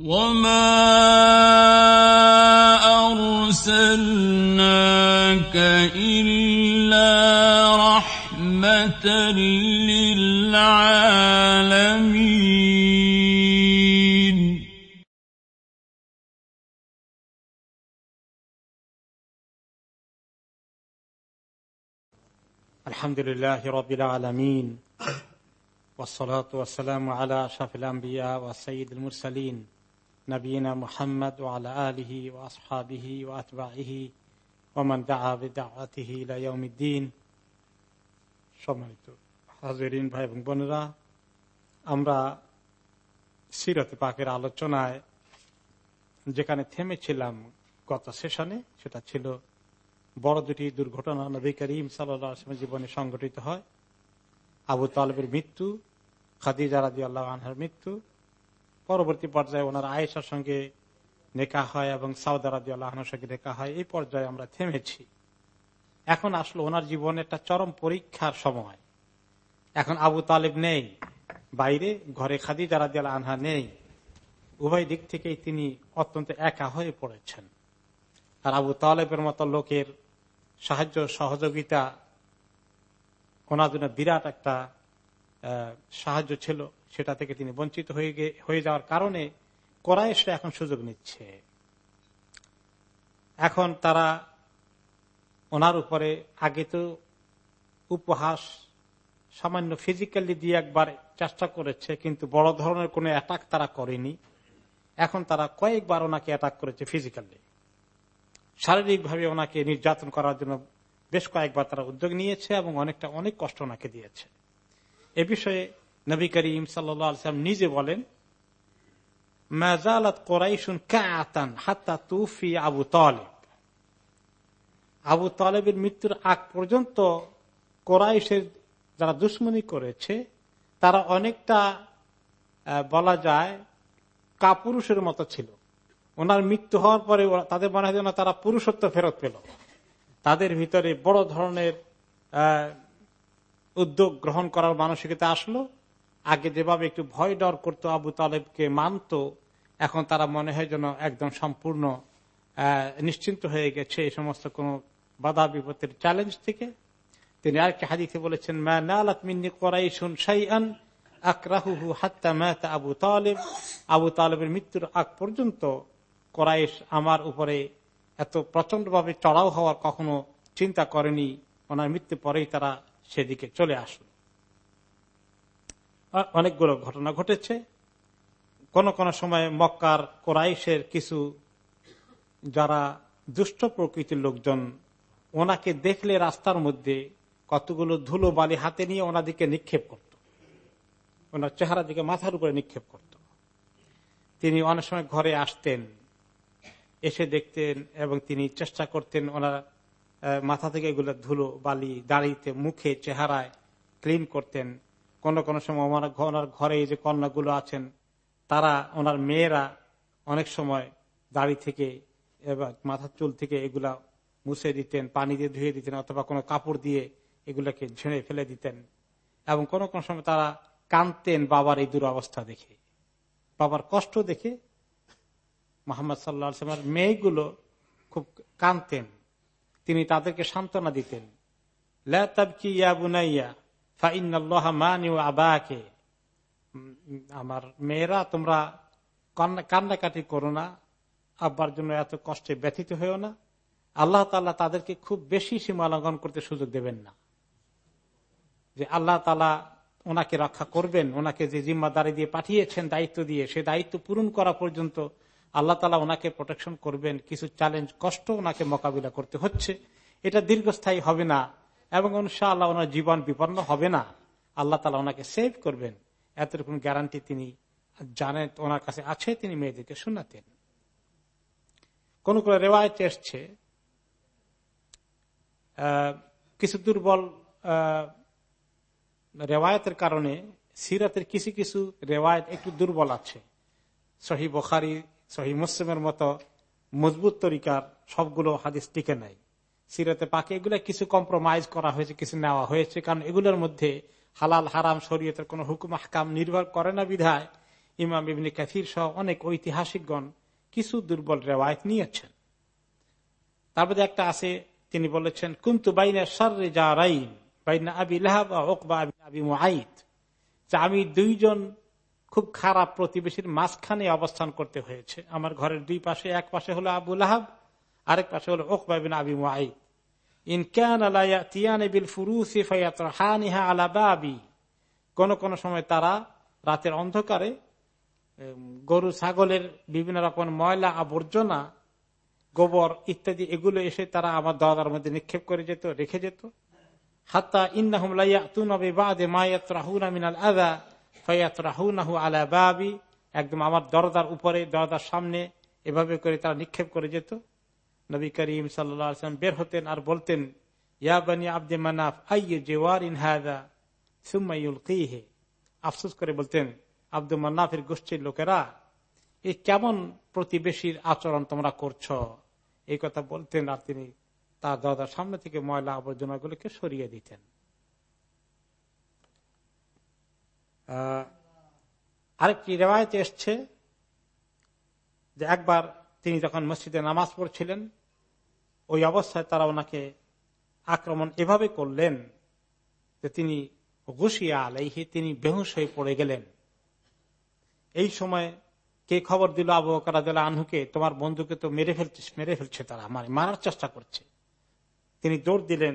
وما أرسلناك إلا رحمة للعالمين الحمد لله رب العالمين والصلاة والسلام على أشرف الأنبياء وسيد المرسلين নবীনা মোহাম্মদ ওয়ালা আলহি ও আসহাবিহি ও আতবাহি ওমান দাওয়াতিহি সম্মানিত হাজরিন ভাই এবং বোনেরা, আমরা সিরত পাকের আলোচনায় যেখানে থেমেছিলাম গত সেশনে, সেটা ছিল বড় দুটি দুর্ঘটনা নবী করিম সাল্লামের জীবনে সংঘটিত হয়। আবু তালেবের মৃত্যু, খাদিজা রাজি আল্লাহ আনহার মৃত্যু পরবর্তী পর্যায়ে ওনার আয়েশার সঙ্গে নেকা হয় এবং সাউদা রাজি আল্লাহনের সঙ্গে নেকা হয়। এই পর্যায়ে আমরা থেমেছি। এখন আসলো ওনার জীবনে একটা চরম পরীক্ষার সময়। এখন আবু তালেব নেই। বাইরে ঘরে খাদি রাজি আল্লাহ আনহা নেই। উভয় দিক থেকেই তিনি অত্যন্ত একা হয়ে পড়েছেন। আর আবু তালেবের মতো লোকের সাহায্য, সহযোগিতা ওনার জন্য বিরাট একটা সাহায্য ছিল। সেটা থেকে তিনি বঞ্চিত হয়ে হয়ে যাওয়ার কারণে কোরআশরা এখন সুযোগ নিচ্ছে। এখন তারা ওনার উপরে আগে তো উপহাস, সামান্য ফিজিক্যালি দিয়ে একবার চেষ্টা করেছে, কিন্তু বড় ধরনের কোন অ্যাটাক তারা করেনি। এখন তারা কয়েকবার ওনাকে অ্যাটাক করেছে ফিজিক্যালি শারীরিকভাবে ওনাকে নির্যাতন করার জন্য বেশ কয়েকবার তারা উদ্যোগ নিয়েছে এবং অনেকটা, অনেক কষ্ট ওনাকে দিয়েছে। এ বিষয়ে নবী করিম সাল্লাম নিজে বলেন মাজালাত কোরাইশুন কাতান হাত্তা তুফি আবু তলেব। আবু তলেবের মৃত্যুর আগ পর্যন্ত কোরাইশের যারা দুশ্মনী করেছে, তারা অনেকটা বলা যায় কাপুরুষের মতো ছিল। ওনার মৃত্যু হওয়ার পরে তাদের মনে হয় তারা পুরুষত্ব ফেরত পেল। তাদের ভিতরে বড় ধরনের উদ্যোগ গ্রহণ করার মানসিকতা আসলো। আগে যেভাবে একটু ভয় ডর করতো আবু তালেবকে মানত, এখন তারা মনে হয় যেন একদম সম্পূর্ণ নিশ্চিন্ত হয়ে গেছে এই সমস্ত কোন বাধা বিপত্তির চ্যালেঞ্জ থেকে। তিনি আরেকটি হাদিতে বলেছেন মিন্নি করাই শুন সাইয়ান আকরাহু হাত্তা মেহতা আবু তালেব। আবু তালেবের মৃত্যুর আগ পর্যন্ত কোরাইশ আমার উপরে এত প্রচণ্ড ভাবে চড়াও হওয়ার কখনো চিন্তা করেনি। ওনার মৃত্যু পরেই তারা সেদিকে চলে আসলো। অনেকগুলো ঘটনা ঘটেছে। কোন কোন সময় মক্কার কোরাইশের কিছু যারা দুষ্ট প্রকৃতির লোকজন, ওনাকে দেখলে রাস্তার মধ্যে কতগুলো ধুলো বালি হাতে নিয়ে ওনাদিকে নিক্ষেপ করত। ওনার চেহারা দিকে মাথার উপরে নিক্ষেপ করত। তিনি অনেক সময় ঘরে আসতেন, এসে দেখতেন এবং তিনি চেষ্টা করতেন ওনার মাথা থেকে এগুলো ধুলো বালি দাড়িতে, মুখে, চেহারায় ক্লিন করতেন। কোন কোন সময় ওনার ঘরে যে কন্যাগুলো আছেন, তারা, ওনার মেয়েরা অনেক সময় দাড়ি থেকে মাথার চুল থেকে এগুলা মুছে দিতেন, পানি দিয়ে ধুয়ে দিতেন অথবা কোনো কাপড় দিয়ে এগুলাকে ঝেড়ে ফেলে দিতেন। এবং কোন কোন সময় তারা কানতেন বাবার এই দুরবস্থা দেখে। বাবার কষ্ট দেখে মোহাম্মদ সাল্লাহামের মেয়েগুলো খুব কানতেন তিনি তাদেরকে সান্ত্বনা দিতেন। আবাকে। আমার মেয়েরা, তোমরা কান্নাকাটি করো না। আব্বার জন্য এত কষ্টে ব্যথিত হয়েও না। আল্লাহ তাল্লাহ তাদেরকে খুব বেশি সীমা লঙ্ঘন করতে সুযোগ দেবেন না। যে আল্লাহ তালা ওনাকে রক্ষা করবেন, ওনাকে যে জিম্মাদারি দিয়ে পাঠিয়েছেন, দায়িত্ব দিয়ে, সে দায়িত্ব পূরণ করা পর্যন্ত আল্লাহ তালা ওনাকে প্রোটেকশন করবেন। কিছু চ্যালেঞ্জ কষ্ট ওনাকে মোকাবিলা করতে হচ্ছে। এটা দীর্ঘস্থায়ী হবে না। এবং অনুসাহ আল্লাহ ওনার জীবন বিপন্ন হবে না। আল্লাহ তালা ওনাকে সেভ করবেন। এতরকম গ্যারান্টি তিনি জানেন, ওনার কাছে আছে, তিনি মেয়েদেরকে শোনাতেন কোন কোন রেওয়ায়ত এসছে কিছু দুর্বল রেওয়ায়তের কারণে সিরাতের কিছু কিছু রেওয়ায়ত একটু দুর্বল আছে। সহি বখারি, সহি মুসলিমের মতো মজবুত তরিকার সবগুলো হাদিস টিকে নাই। সিরাতে পাকে, এগুলো কিছু কম্প্রোমাইজ করা হয়েছে, কিছু নেওয়া হয়েছে, কারণ এগুলোর মধ্যে হালাল, হারাম শরীয়তের কোন হুকুম, হাকাম নির্ভর করে না বিধায় ইমাম ইবনি কাথির সহ অনেক ঐতিহাসিকগণ কিছু দুর্বল রেওয়ায়ত নিয়েছেন। তারপরে একটা আছে, তিনি বলেছেন, কুন্তু বাইনা সার্রে যা রাইন বাইনা আবি লাহাব ওকবা আমি দুইজন খুব খারাপ প্রতিবেশীর মাঝখানে অবস্থান করতে হয়েছে। আমার ঘরের দুই পাশে, এক পাশে হলো আবু লাহাব আরেক পাশে হলো ওকবা আবি মুআইদ। ইন কান তিয়ানে বিল ফুরুসি ফায়াতরাহানিহা আলা কোন কোন সময় তারা রাতের অন্ধকারে গরু, ছাগলের বিভিন্ন রকম ময়লা, আবর্জনা, গোবর ইত্যাদি, এগুলো এসে তারা আমার দরজার মধ্যে নিক্ষেপ করে যেত, রেখে যেত। হাত্তা ইন্নাহুম মিনাল আদা ফয়াত রাহুনাহু আলা বাবি। একদম আমার দরদার উপরে দরদার সামনে এভাবে করে তারা নিক্ষেপ করে যেত। নবী করিম সাল্লাম বের হতেন আর বলতেন ইয়াবানি আব্দে মানাফ, আইয়ে জেওয়ার ইন হাদা সুম্মাইউল হে আফসোস করে বলতেন আব্দুল মান্নাফের গোষ্ঠীর লোকেরা এই কেমন প্রতিবেশীর আচরণ তোমরা করছ? এই কথা বলতেন আর তিনি তার দাদার সামনে থেকে ময়লা আবর্জনাগুলোকে সরিয়ে দিতেন। আরেকটি রেওয়ায়ত এসছে যে একবার তিনি যখন মসজিদে নামাজ পড়ছিলেন, ওই অবস্থায় তারা ওনাকে আক্রমণ এভাবে করলেন যে তিনি ঘুষিয়া আলাইহি, তিনি বেহুশ হয়ে পড়ে গেলেন। এই সময় কে খবর দিল আবু কারাদ আনহুকে, তোমার বন্ধুকে তো মেরে ফেলছে মেরে ফেলছে তারা মানে মারার চেষ্টা করছে। তিনি দৌড় দিলেন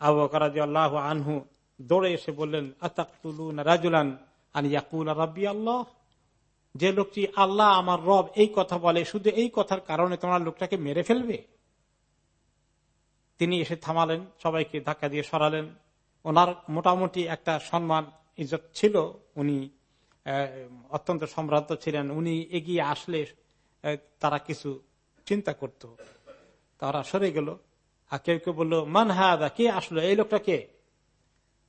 আবু আল্লাহ আনহু, দৌড়ে এসে বললেন আতাকুলুন রাজুলান আনিয়াকুল রাব্বি আল্লাহ? যে লোকটি আল্লাহ আমার রব এই কথা বলে, শুধু এই কথার কারণে তোমার লোকটাকে মেরে ফেলবে? তিনি এসে থামালেন, সবাইকে ধাক্কা দিয়ে সরালেন। ওনার মোটামুটি একটা সম্মান ইজত ছিল। উনি অত্যন্ত সম্ভ্রান্ত ছিলেন। উনি এগিয়ে আসলে তারা কিছু চিন্তা করত। তারা সরে গেল। আর কেউ কেউ বলল, মান হাদা? কে আসলো? এই লোকটা কে?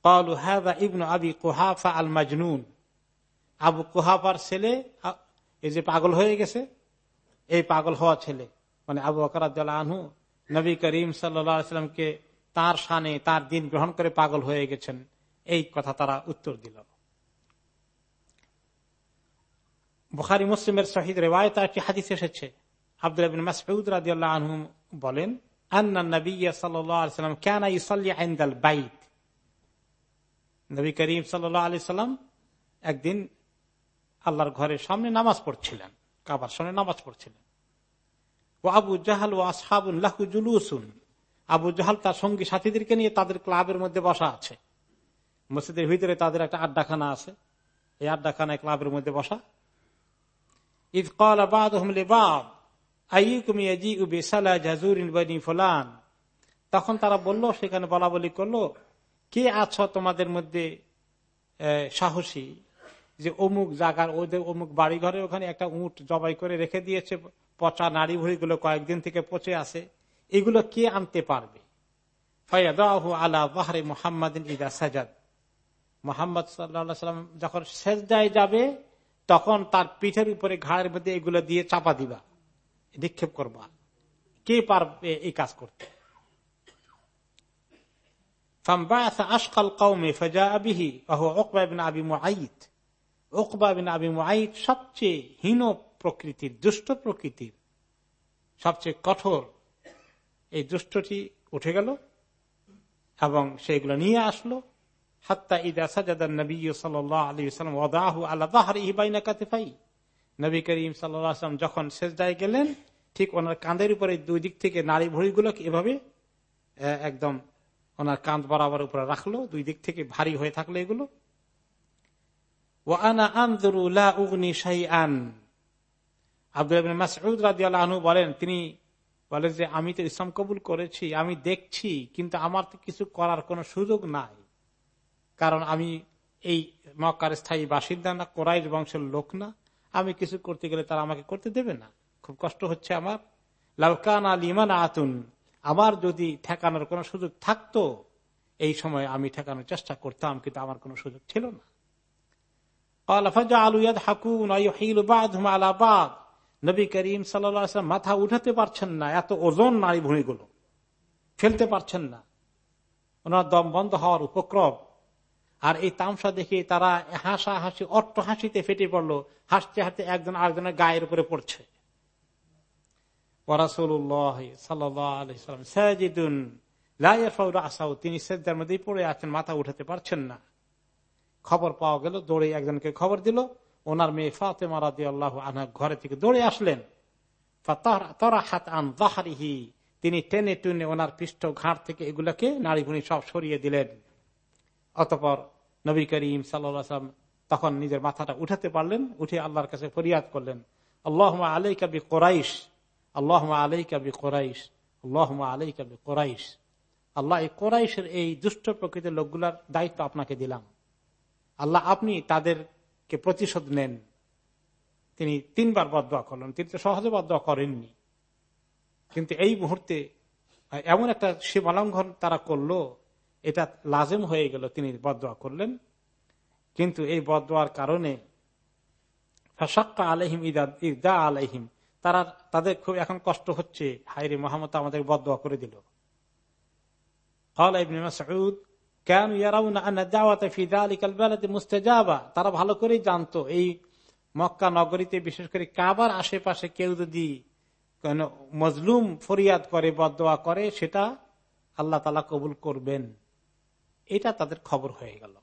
কালু, হাদা ইবনু আবি কুহাফা আল মাজনুন আবু কুহাফার ছেলে এই যে পাগল হয়ে গেছে, এই পাগল হওয়া ছেলে মানে আবু আকরাদ আনহু, নবী করিম সাল্লামকে তার সানে তার দিন গ্রহণ করে পাগল হয়ে গেছেন, এই কথা তারা উত্তর দিল। বুখারি, মুসলিমের শহীদ রেওয়ায়ত একটি হাদিস এসেছে আব্দুল আনহু বলেন নবী সাল্লাম কেন করিম একদিন আল্লাহর ঘরের সামনে নামাজ পড়ছিলেন, কাবার সামনে নামাজ পড়ছিলেন। ও আবু জাহাল ও আসহাবুল্লাহ জুলুসুন। আবু জাহাল তার সঙ্গী সাথীদেরকে নিয়ে তাদের ক্লাবের মধ্যে বসা আছে। মসজিদের ভিতরে তাদের একটা আড্ডাখানা আছে। এই আড্ডাখানায় ক্লাবের মধ্যে বসা। ইদ কল আবাদ বাদ ফুলান। তখন তারা বলল, সেখানে বলা বলি করল, কে আছো তোমাদের মধ্যে সাহসী? যে অমুক জায়গার ওদের অমুক বাড়ি ঘরে ওখানে একটা উঁট জবাই করে রেখে দিয়েছে, পচা নারী ভুড়িগুলো কয়েকদিন থেকে পচে আছে। এগুলো কে আনতে পারবে? যখন যাবে, তখন তার পিঠের উপরে ঘাড়ের মধ্যে এগুলো দিয়ে চাপা দিবা। নিক্ষেপ করবা। কে পারবে এই কাজ করতে? আশকাল কৌমে ফজা আবিহি আবি মুআইদ ওকবা বিন আবি মুআইদ সবচেয়ে হীন প্রকৃতির, দুষ্ট প্রকৃতির, সবচেয়ে কঠোর। এই দুষ্টটি উঠে গেল এবং সেগুলো নিয়ে আসলো। হাত্তা ইদা সাজাদার নবী সাল্লাহ আলী সাল্লাম ওদাহু আল্লাহ ইবাইনা কাতেফাই। নবী করিম সাল্লাম যখন শেষদায় গেলেন, ঠিক ওনার কাঁধের উপরে দুই দিক থেকে নারী ভড়িগুলো এভাবে একদম ওনার কাঁধ বরাবর উপরে রাখল, দুই দিক থেকে ভারী হয়ে থাকল এগুলো। ও আনা বলেন, তিনি বলে যে, আমি তো ইসলাম কবুল করেছি, আমি দেখছি, কিন্তু আমার তো কিছু করার কোনো সুযোগ নাই। কারণ আমি এই মক্কার স্থায়ী বাসিন্দা না, কোরাইশ বংশের লোক না, আমি কিছু করতে গেলে তারা আমাকে করতে দেবে না। খুব কষ্ট হচ্ছে আমার। লালকান আল ইমান আতুন আমার যদি ঠেকানোর কোনো সুযোগ থাকতো, এই সময় আমি ঠেকানোর চেষ্টা করতাম, কিন্তু আমার কোনো সুযোগ ছিল না। মাথা উঠাতে পারছেন না। এত ওজন নারী ভূমিগুলো ফেলতে পারছেন না। ওনার দম বন্ধ হওয়ার উপক্রম। আর এই তামসা দেখে তারা হাসা হাসি অট্ট হাসিতে ফেটে পড়ল। হাসতে হাসতে একজন আরেকজনের গায়ের উপরে পড়ছে। তিনি মধ্যেই পড়ে আছেন, মাথা উঠাতে পারছেন না। খবর পাওয়া গেল, দৌড়ে একজনকে খবর দিল। ওনার মেয়ে ফাতেমা রাদি আল্লাহ আনা ঘরে থেকে দৌড়ে আসলেন। তিনি টেনে টুনে ওনার পৃষ্ঠ ঘাট থেকে এগুলোকে নারী ভুনি সব সরিয়ে দিলেন। অতপর নবী করিম সাল্লাম তখন নিজের মাথাটা উঠাতে পারলেন, উঠে আল্লাহর কাছে ফরিয়াদ করলেন। আল্লাহ আলাই কাবি কোরাইশ। আল্লাহ আলাই কাবি কোরাইশ। আল্লাহ আলাই কাবি কোরাইশ। আল্লাহ এই কোরাইশের এই দুষ্ট প্রকৃতির লোকগুলার দায়িত্ব আপনাকে দিলাম। আল্লাহ আপনি তাদেরকে প্রতিশোধ নেন। তিনি তিনবার বদয়া করলেন। তিনি তো সহজে বদয়া করেননি। কিন্তু এই মুহূর্তে, এমন একটা সীমালঙ্ঘন তারা করল, এটা লাজেম হয়ে গেল, তিনি বদয়া করলেন। কিন্তু এই বদয়ার কারণে ফাসাক্কা আলহিম ইদা ইদা আলহিম তারা, তাদের খুব এখন কষ্ট হচ্ছে। হাইরে মোহাম্মদ আমাদের বদয়া করে দিল। তারা ভালো করেই জানতো এই মক্কা নগরীতে, বিশেষ করে কাবার আশেপাশে কেউ যদি মজলুম ফরিয়াদ করে, বদোয়া করে, সেটা আল্লাহ তালা কবুল করবেন। এটা তাদের খবর হয়ে গেল।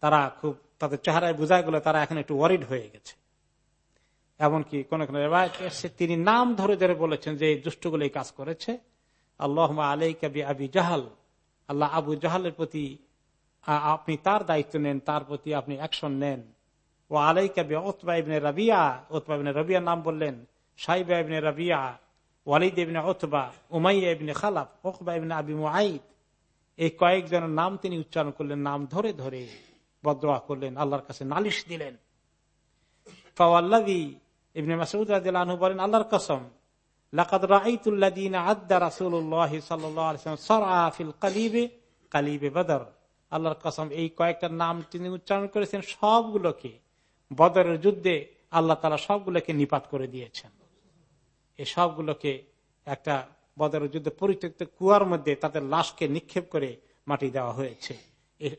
তারা খুব, তাদের চেহারায় বোঝা গেল, তারা এখন একটু ওয়ারিড হয়ে গেছে। এমনকি কোন কোন তিনি নাম ধরে ধরে বলেছেন যে দুষ্টগুলো এই কাজ করেছে। আল্লাহ আলাই কবি আবি জাহাল। আল্লাহ আবু জাহালের প্রতি আপনি তার দায়িত্ব নেন, তার প্রতি আপনি অ্যাকশন নেন। ও আলাই কবি ওতবা ইবনে রাবিয়া ওতবা ইবনে নাম বললেন, সাইবা ইবনে রাবিয়া, ওয়ালিদ ইবনে ওতবা উমাইয়া ইবনে খালাফ ওকবা ইবনে আবি মুআইদ, এই কয়েকজনের নাম তিনি উচ্চারণ করলেন, নাম ধরে ধরে বদোয়া করলেন, আল্লাহর কাছে নালিশ দিলেন। ফাওয়াল্লাদি ইবনে মাসুদ রাদিয়াল্লাহু বলেন, আল্লাহর কসম এই সবগুলোকে বদরের যুদ্ধে আল্লাহ তালা সবগুলোকে নিপাত করে দিয়েছেন। সবগুলোকে একটা বদরের যুদ্ধে পরিত্যক্ত কুয়ার মধ্যে তাদের লাশকে নিক্ষেপ করে মাটি দেওয়া হয়েছে।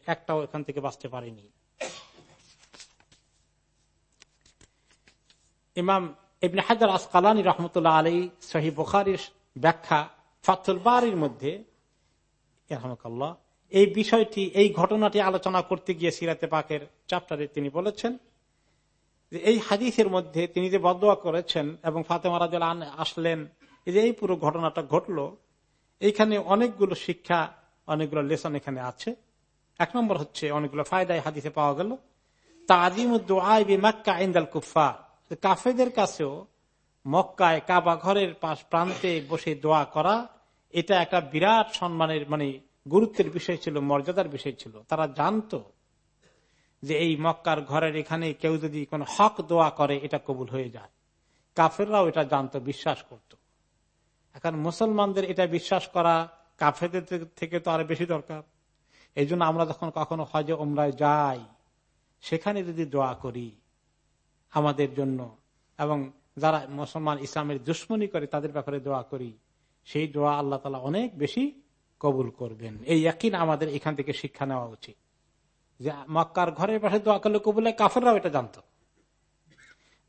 একটাও এখান থেকে বাঁচতে পারেনি। ইমাম ইবনে হাজার আসকালানী রহমতুল্লাহ আলী সহি বুখারির ব্যাখ্যা ফাতুল বাড়ির মধ্যে এই বিষয়টি, এই ঘটনাটি আলোচনা করতে গিয়ে সিরাতে পাকের চাপ্টারে তিনি বলেছেন যে এই হাদিসের মধ্যে তিনি যে বদোয়া করেছেন এবং ফাতেমা রাজ আসলেন যে এই পুরো ঘটনাটা ঘটলো, এইখানে অনেকগুলো শিক্ষা, অনেকগুলো লেসন এখানে আছে। এক নম্বর হচ্ছে অনেকগুলো ফায়দায় হাদিসে পাওয়া গেল তা আজিম মাক্কা ইন্দাল কুফা কাফেদের কাছেও মক্কায় কাবা ঘরের পাশ প্রান্তে বসে দোয়া করা, এটা একটা বিরাট সম্মানের মানে গুরুত্বের বিষয় ছিল, মর্যাদার বিষয় ছিল। তারা জানতো যে এই মক্কার ঘরের এখানে কেউ যদি কোন হক দোয়া করে, এটা কবুল হয়ে যায়। কাফেররাও এটা জানতো, বিশ্বাস করত। এখন মুসলমানদের এটা বিশ্বাস করা কাফেরদের থেকে তো আরও বেশি দরকার। এই আমরা যখন কখনো হজে ওমরায় যাই, সেখানে যদি দোয়া করি আমাদের জন্য। এবং যারা মুসলমান ইসলামের দুশ্মনী করে, তাদের ব্যাপারে দোয়া করি। সেই দোয়া আল্লাহ তালা অনেক বেশি কবুল করবেন। এই একই আমাদের এখান থেকে শিক্ষা নেওয়া উচিত। যে মক্কার ঘরের পাশে দোয়া করলে কবুলে কাফেররাও এটা জানত।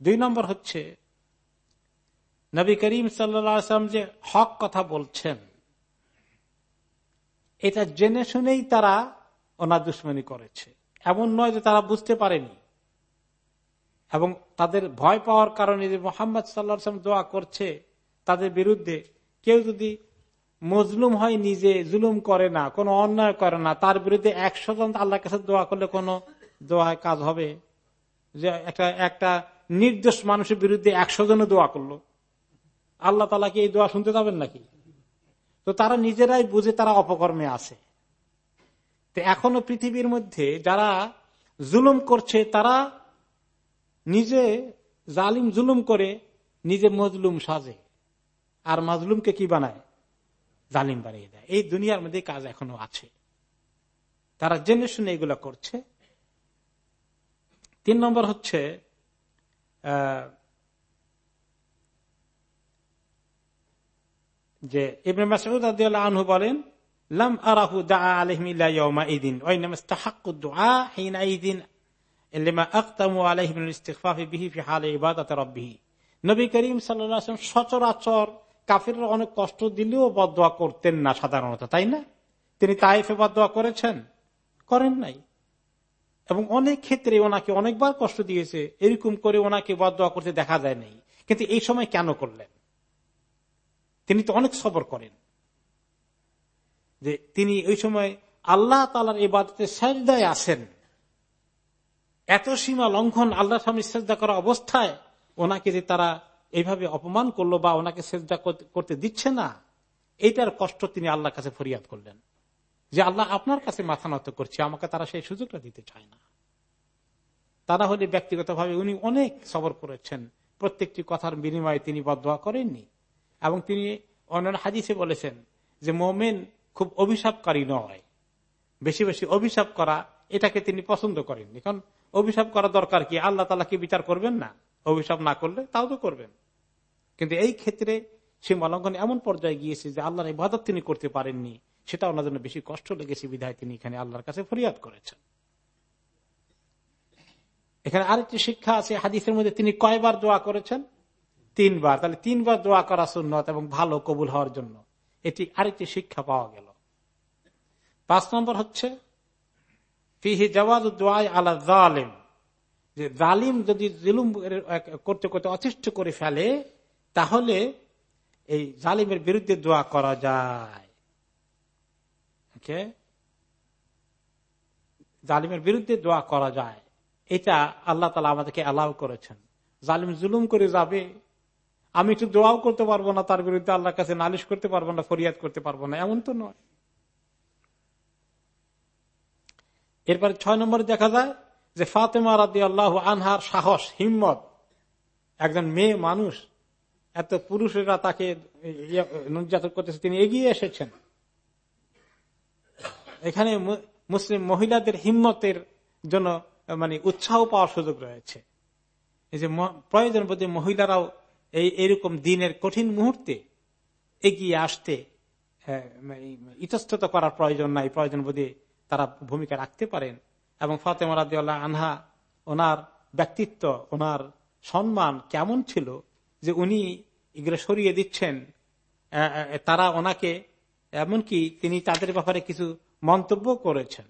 দুই নম্বর হচ্ছে, নবী করিম সাল্লাম যে হক কথা বলছেন, এটা জেনে শুনেই তারা ওনার দুশ্মনী করেছে। এমন নয় যে তারা বুঝতে পারেনি। এবং তাদের ভয় পাওয়ার কারণে যে মোহাম্মদ সাল্লাম দোয়া করছে, তাদের বিরুদ্ধে কেউ যদি মজলুম হয়, নিজে জুলুম করে না, কোনো অন্যায় করে না, তার বিরুদ্ধে একশো জন আল্লাহর কাছে দোয়া করলে কোনো দোয়ায় কাজ হবে? যে একটা একটা নির্দোষ মানুষের বিরুদ্ধে একশো জনও দোয়া করল। আল্লাহ তালা কি এই দোয়া শুনতে যাবেন নাকি? তো তারা নিজেরাই বুঝে তারা অপকর্মে আছে। তো এখনও পৃথিবীর মধ্যে যারা জুলুম করছে, তারা নিজে জালিম জুলুম করে নিজে মজলুম সাজে। আর মাজলুমকে কি বানায়? জালিম বানিয়ে দেয়। এই দুনিয়ার মধ্যে কাজ এখনও আছে। তারা জেনে শুনে এগুলো করছে। তিন নম্বর হচ্ছে যে ইবনে আনহু বলেন, লাম আরাহু দা আলহিম ইদিন ওই নামাক্কু দোয়া হিন ইদিন নবী করিম সাল্লাম সচরাচর কাফির অনেক কষ্ট দিলেও বদোয়া করতেন না সাধারণত, তাই না? তিনি তাইফে বদোয়া করেছেন? করেন নাই। এবং অনেক ক্ষেত্রে ওনাকে অনেকবার কষ্ট দিয়েছে, এরকম করে ওনাকে বদোয়া করতে দেখা যায় নাই। কিন্তু এই সময় কেন করলেন? তিনি তো অনেক সবর করেন। যে তিনি ওই সময় আল্লাহ তালার এবাদতে সাজদায় আসেন এত সীমা লঙ্ঘন আল্লাহ স্বামী শ্রদ্ধা করা অবস্থায়, ওনাকে যে তারা এইভাবে অপমান করল বা ওনাকে শ্রদ্ধা করতে দিচ্ছে না, এইটার কষ্ট তিনি আল্লাহর কাছে ফরিয়াদ করলেন। যে আল্লাহ আপনার কাছে মাথা নত করছে, আমাকে তারা সেই সুযোগটা দিতে চায় না। তারা হলে ব্যক্তিগতভাবে উনি অনেক সবর করেছেন। প্রত্যেকটি কথার বিনিময়ে তিনি বদয়া করেননি। এবং তিনি অন্যান্য হাদিসে বলেছেন যে মোমেন খুব অভিশাপকারী নয়। বেশি বেশি অভিশাপ করা, এটাকে তিনি পছন্দ করেননি। কারণ অভিশাপ করা দরকার কি? আল্লাহ তালা কি বিচার করবেন না? অভিশাপ না করলে তাও তো করবেন। কিন্তু এই ক্ষেত্রে সে মলঙ্ঘন এমন পর্যায়ে গিয়েছে যে আল্লাহর ইবাদত তিনি করতে পারেননি সেটা ওনার জন্য বেশি কষ্ট লেগেছে বিধায় তিনি এখানে আল্লাহর কাছে ফরিয়াদ করেছেন। এখানে আরেকটি শিক্ষা আছে, হাদিসের মধ্যে তিনি কয়বার দোয়া করেছেন? তিনবার। তাহলে তিনবার দোয়া করা সুন্নত এবং ভালো কবুল হওয়ার জন্য এটি আরেকটি শিক্ষা পাওয়া গেল। পাঁচ নম্বর হচ্ছে ফিহি যে জালিম যদি জুলুম করতে করতে অতিষ্ঠ করে ফেলে, তাহলে এই জালিমের বিরুদ্ধে দোয়া করা যায়। জালিমের বিরুদ্ধে দোয়া করা যায়। এটা আল্লাহ তালা আমাদেরকে অ্যালাউ করেছেন। জালিম জুলুম করে যাবে। আমি একটু দোয়াও করতে পারব না, তার বিরুদ্ধে আল্লাহর কাছে নালিশ করতে পারব না, ফরিয়াদ করতে পারব না, এমন তো নয়। এরপরে ছয় নম্বরে দেখা যায় যে ফাতেমা রাদি আল্লাহ আনহার সাহস, হিম্মত। একজন মেয়ে মানুষ, এত পুরুষেরা তাকে নির্যাতন করতেছে, তিনি এগিয়ে এসেছেন। এখানে মুসলিম মহিলাদের হিম্মতের জন্য মানে উৎসাহ পাওয়ার সুযোগ রয়েছে। এই যে প্রয়োজন বোধ মহিলারাও এই এরকম দিনের কঠিন মুহূর্তে এগিয়ে আসতে ইতস্তত করার প্রয়োজন নাই, প্রয়োজন বোধে তারা ভূমিকা রাখতে পারেন। এবং ফাতেমা রাদিউল্লাহ আনহা ওনার ব্যক্তিত্ব, ওনার সম্মান কেমন ছিল যে উনি এগুলো সরিয়ে দিচ্ছেন। তারা ওনাকে এমনকি তিনি তাদের ব্যাপারে কিছু মন্তব্য করেছেন।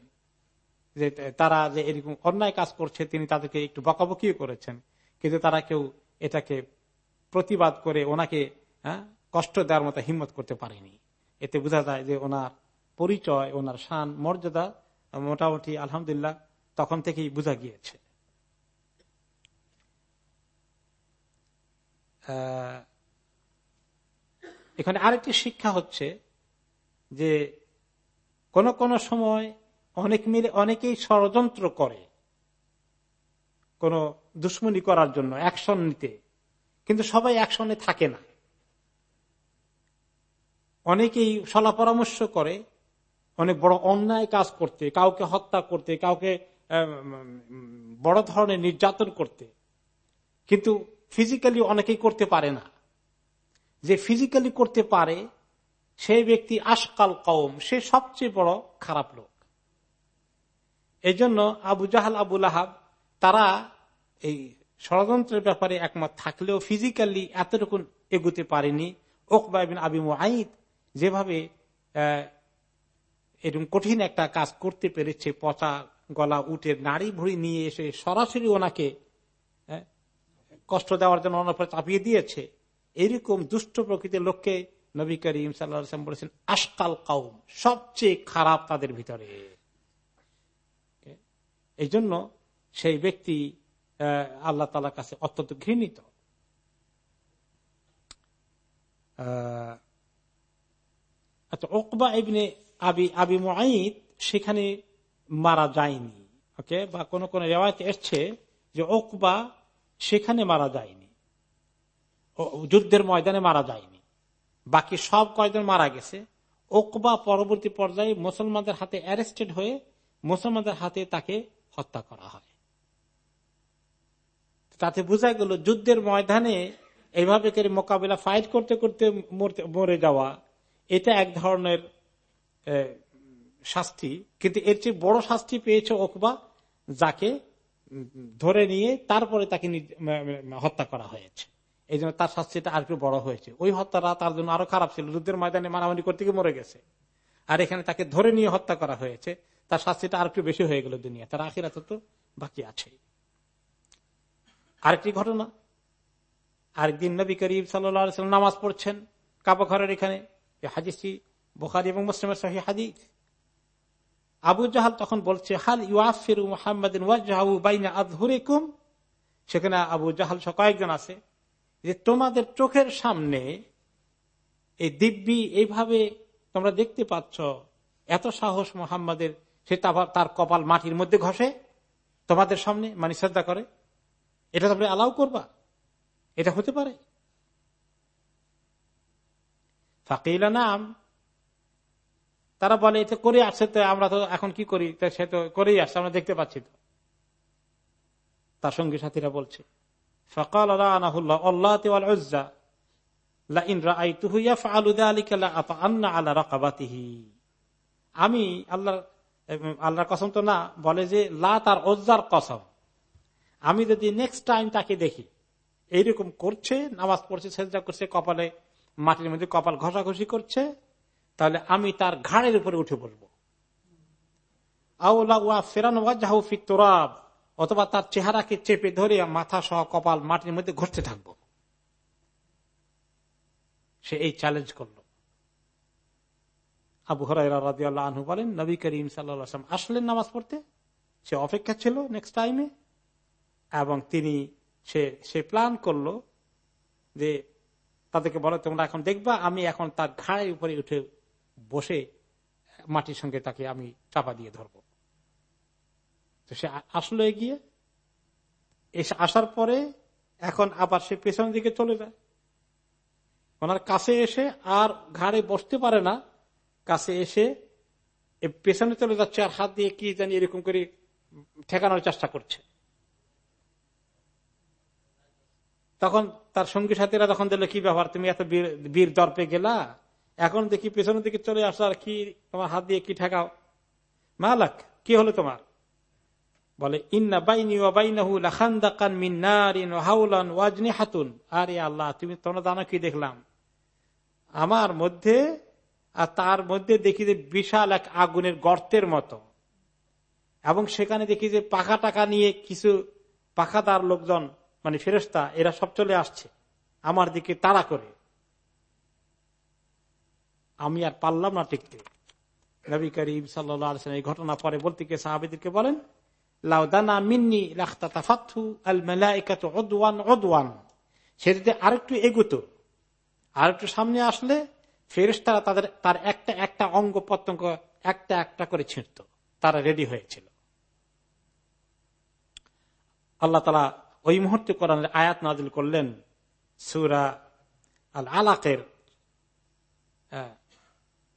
যে তারা যে এরকম অন্যায় কাজ করছে, তিনি তাদেরকে একটু বকাবকিও করেছেন। কিন্তু তারা কেউ এটাকে প্রতিবাদ করে ওনাকে কষ্ট দেওয়ার মতো হিম্মত করতে পারেনি। এতে বোঝা যায় যে ওনার পরিচয় ওনার শান, মর্যাদা মোটামুটি আলহামদুলিল্লাহ তখন থেকেই বোঝা গিয়েছে। এখানে আরেকটি শিক্ষা হচ্ছে যে কোন কোন সময় অনেক মিলে অনেকেই ষড়যন্ত্র করে কোন দুশ্মনী করার জন্য অ্যাকশন নিতে, কিন্তু সবাই অ্যাকশনে থাকে না। অনেকেই সলা পরামর্শ করে অনেক বড় অন্যায় কাজ করতে, কাউকে হত্যা করতে, কাউকে বড় ধরনের নির্যাতন করতে। কিন্তু ফিজিক্যালি অনেকেই করতে পারে না। যে ফিজিক্যালি করতে পারে সেই ব্যক্তি আশকাল কৌম সে সবচেয়ে বড় খারাপ লোক। এই জন্য আবু জাহাল আবুল আহাব তারা এই ষড়যন্ত্রের ব্যাপারে একমত থাকলেও ফিজিক্যালি এতটুকু এগুতে পারেনি। ওকবাইবিন আবি মুআইদ যেভাবে এরকম কঠিন একটা কাজ করতে পেরেছে, পচা গলা উঠে নাড়ি ভুড়ি নিয়ে এসে সরাসরি ওনাকে কষ্ট দেওয়ার জন্য ওনার চাপিয়ে দিয়েছে। এরকম দুষ্ট প্রকৃতির লোককে নবী করিম সাল্লাম বলেছেন, আশকাল কাউম সবচেয়ে খারাপ তাদের ভিতরে। এই জন্য সেই ব্যক্তি আল্লাহ তালার কাছে অত্যন্ত ঘৃণিত। আচ্ছা ওকবা এমনি আবি আবি মাইদ সেখানে মারা যায়নি, ওকে? বা কোন কোন রেওয়ায়তে এসছে যে ওকবা সেখানে মারা যায়নি যুদ্ধের ময়দানে মারা যায়নি। বাকি সব কয়জন মারা গেছে? ওকবা পরবর্তী পর্যায়ে মুসলমানদের হাতে অ্যারেস্টেড হয়ে মুসলমানদের হাতে তাকে হত্যা করা হয়। তাতে বোঝা গেল যুদ্ধের ময়দানে এইভাবে করে মোকাবিলা ফাইট করতে করতে মরে যাওয়া, এটা এক ধরনের শাস্তি, কিন্তু এর চেয়ে বড় শাস্তি পেয়েছে ওকবা যাকে ধরে নিয়ে তারপরে তাকে হত্যা করা হয়েছে। এই জন্য তার শাস্তিটা আর একটু বড় হয়েছে। ওই হত্যাটা তার জন্য আরও খারাপ ছিল। যুদ্ধের ময়দানে মারামারি করতে গিয়ে মরে গেছে। আর এখানে তাকে ধরে নিয়ে হত্যা করা হয়েছে। তার শাস্তিটা আর একটু বেশি হয়ে গেল দুনিয়া। তার আখিরাত তো বাকি আছে আরেকটি ঘটনা। আরেকদিন নবী করিম সাল্লাম নামাজ পড়ছেন কাবা ঘরের এখানে। হাদিসটি বোখারি এবং মুসলিমের সহি হাদিস। আবু জাহাল তখন বলছে, হাল ইউআফির মোহাম্মদিন বাইনা সেখানে আবু জাহাল সহ কয়েকজন আছে, যে তোমাদের চোখের সামনে এই দিব্যি এইভাবে তোমরা দেখতে পাচ্ছ, এত সাহস মোহাম্মদের, সে তার কপাল মাটির মধ্যে ঘষে তোমাদের সামনে মানে শ্রদ্ধা করে। এটা তোমরা অ্যালাউ করবা? এটা হতে পারে? ফাকিলা, নাম তারা বলে এটা করে আসছে, তো আমরা তো এখন কি করি? সে তো করেই আসছে, আমরা দেখতে পাচ্ছি তো। তার সঙ্গী সাথীরা বলছে আমি আল্লাহ আল্লাহর কসম তো না, বলে যে, লা তার ওজ্জার কসম। আমি যদি নেক্সট টাইম তাকে দেখি, এইরকম করছে, নামাজ পড়ছে সেজা করছে, কপালে, মাটির মধ্যে কপাল ঘষাঘষি করছে তাহলে আমি তার ঘাড়ের উপরে উঠে পড়ব তোরাব, অথবা তার চেহারাকে চেপে ধরে মাথা সহ কপাল মাটির মধ্যে ঘুরতে থাকব। সে এই চ্যালেঞ্জ করল। আবু হরাইরা আনহু বলেন, নবী করিম সাল্লাম আসলেন নামাজ পড়তে? সে অপেক্ষা ছিল নেক্সট টাইমে এবং তিনি সে সে প্ল্যান করল যে তাদেরকে বলো, তোমরা এখন দেখবা, আমি এখন তার ঘাড়ের উপরে উঠে বসে মাটির সঙ্গে তাকে আমি চাপা দিয়ে ধরব। তো সে আসলো এগিয়ে। এসে আসার পরে এখন আবার সে পেছনের দিকে চলে যায়। ওনার কাছে এসে আর ঘাড়ে বসতে পারে না। কাছে এসে পেছনে চলে যাচ্ছে আর হাত দিয়ে কি জানি এরকম করে ঠেকানোর চেষ্টা করছে। তখন তার সঙ্গী সাথীরা তখন দিল কি ব্যাপার? তুমি এত বীর দর্পে গেলা? এখন দেখি পেছনের দিকে চলে আসো আর কি, তোমার হাত দিয়ে কি ঠেকাও? মালাক, কি হলো তোমার? বলে, ইন্না বাইনি ওয়াজনি হাতুন আরে আল্লাহ, তুমি তোমরা জানো কি দেখলাম? আমার মধ্যে আর তার মধ্যে দেখি যে বিশাল এক আগুনের গর্তের মতো। এবং সেখানে দেখি যে পাখা টাকা নিয়ে কিছু পাখাদার লোকজন মানে ফেরস্তা এরা সব চলে আসছে, আমার দিকে তাড়া করে। আমি আর পারলাম না টিকতে। নবী করিম সাল্লাম এই ঘটনা পরে বলতে গিয়ে সাহাবিদেরকে বলেন লাউদানা মিন্নি ওদওয়ান সে যদি আরেকটু এগুতো, আরেকটু সামনে আসলে ফেরেস্তারা তাদের, তার একটা একটা অঙ্গ প্রত্যঙ্গ একটা একটা করে ছিঁড়ত, তারা রেডি হয়েছিল। আল্লাহ তালা ওই মুহূর্তে কোরআনের আয়াত নাজিল করলেন, সুরা আল আলাকের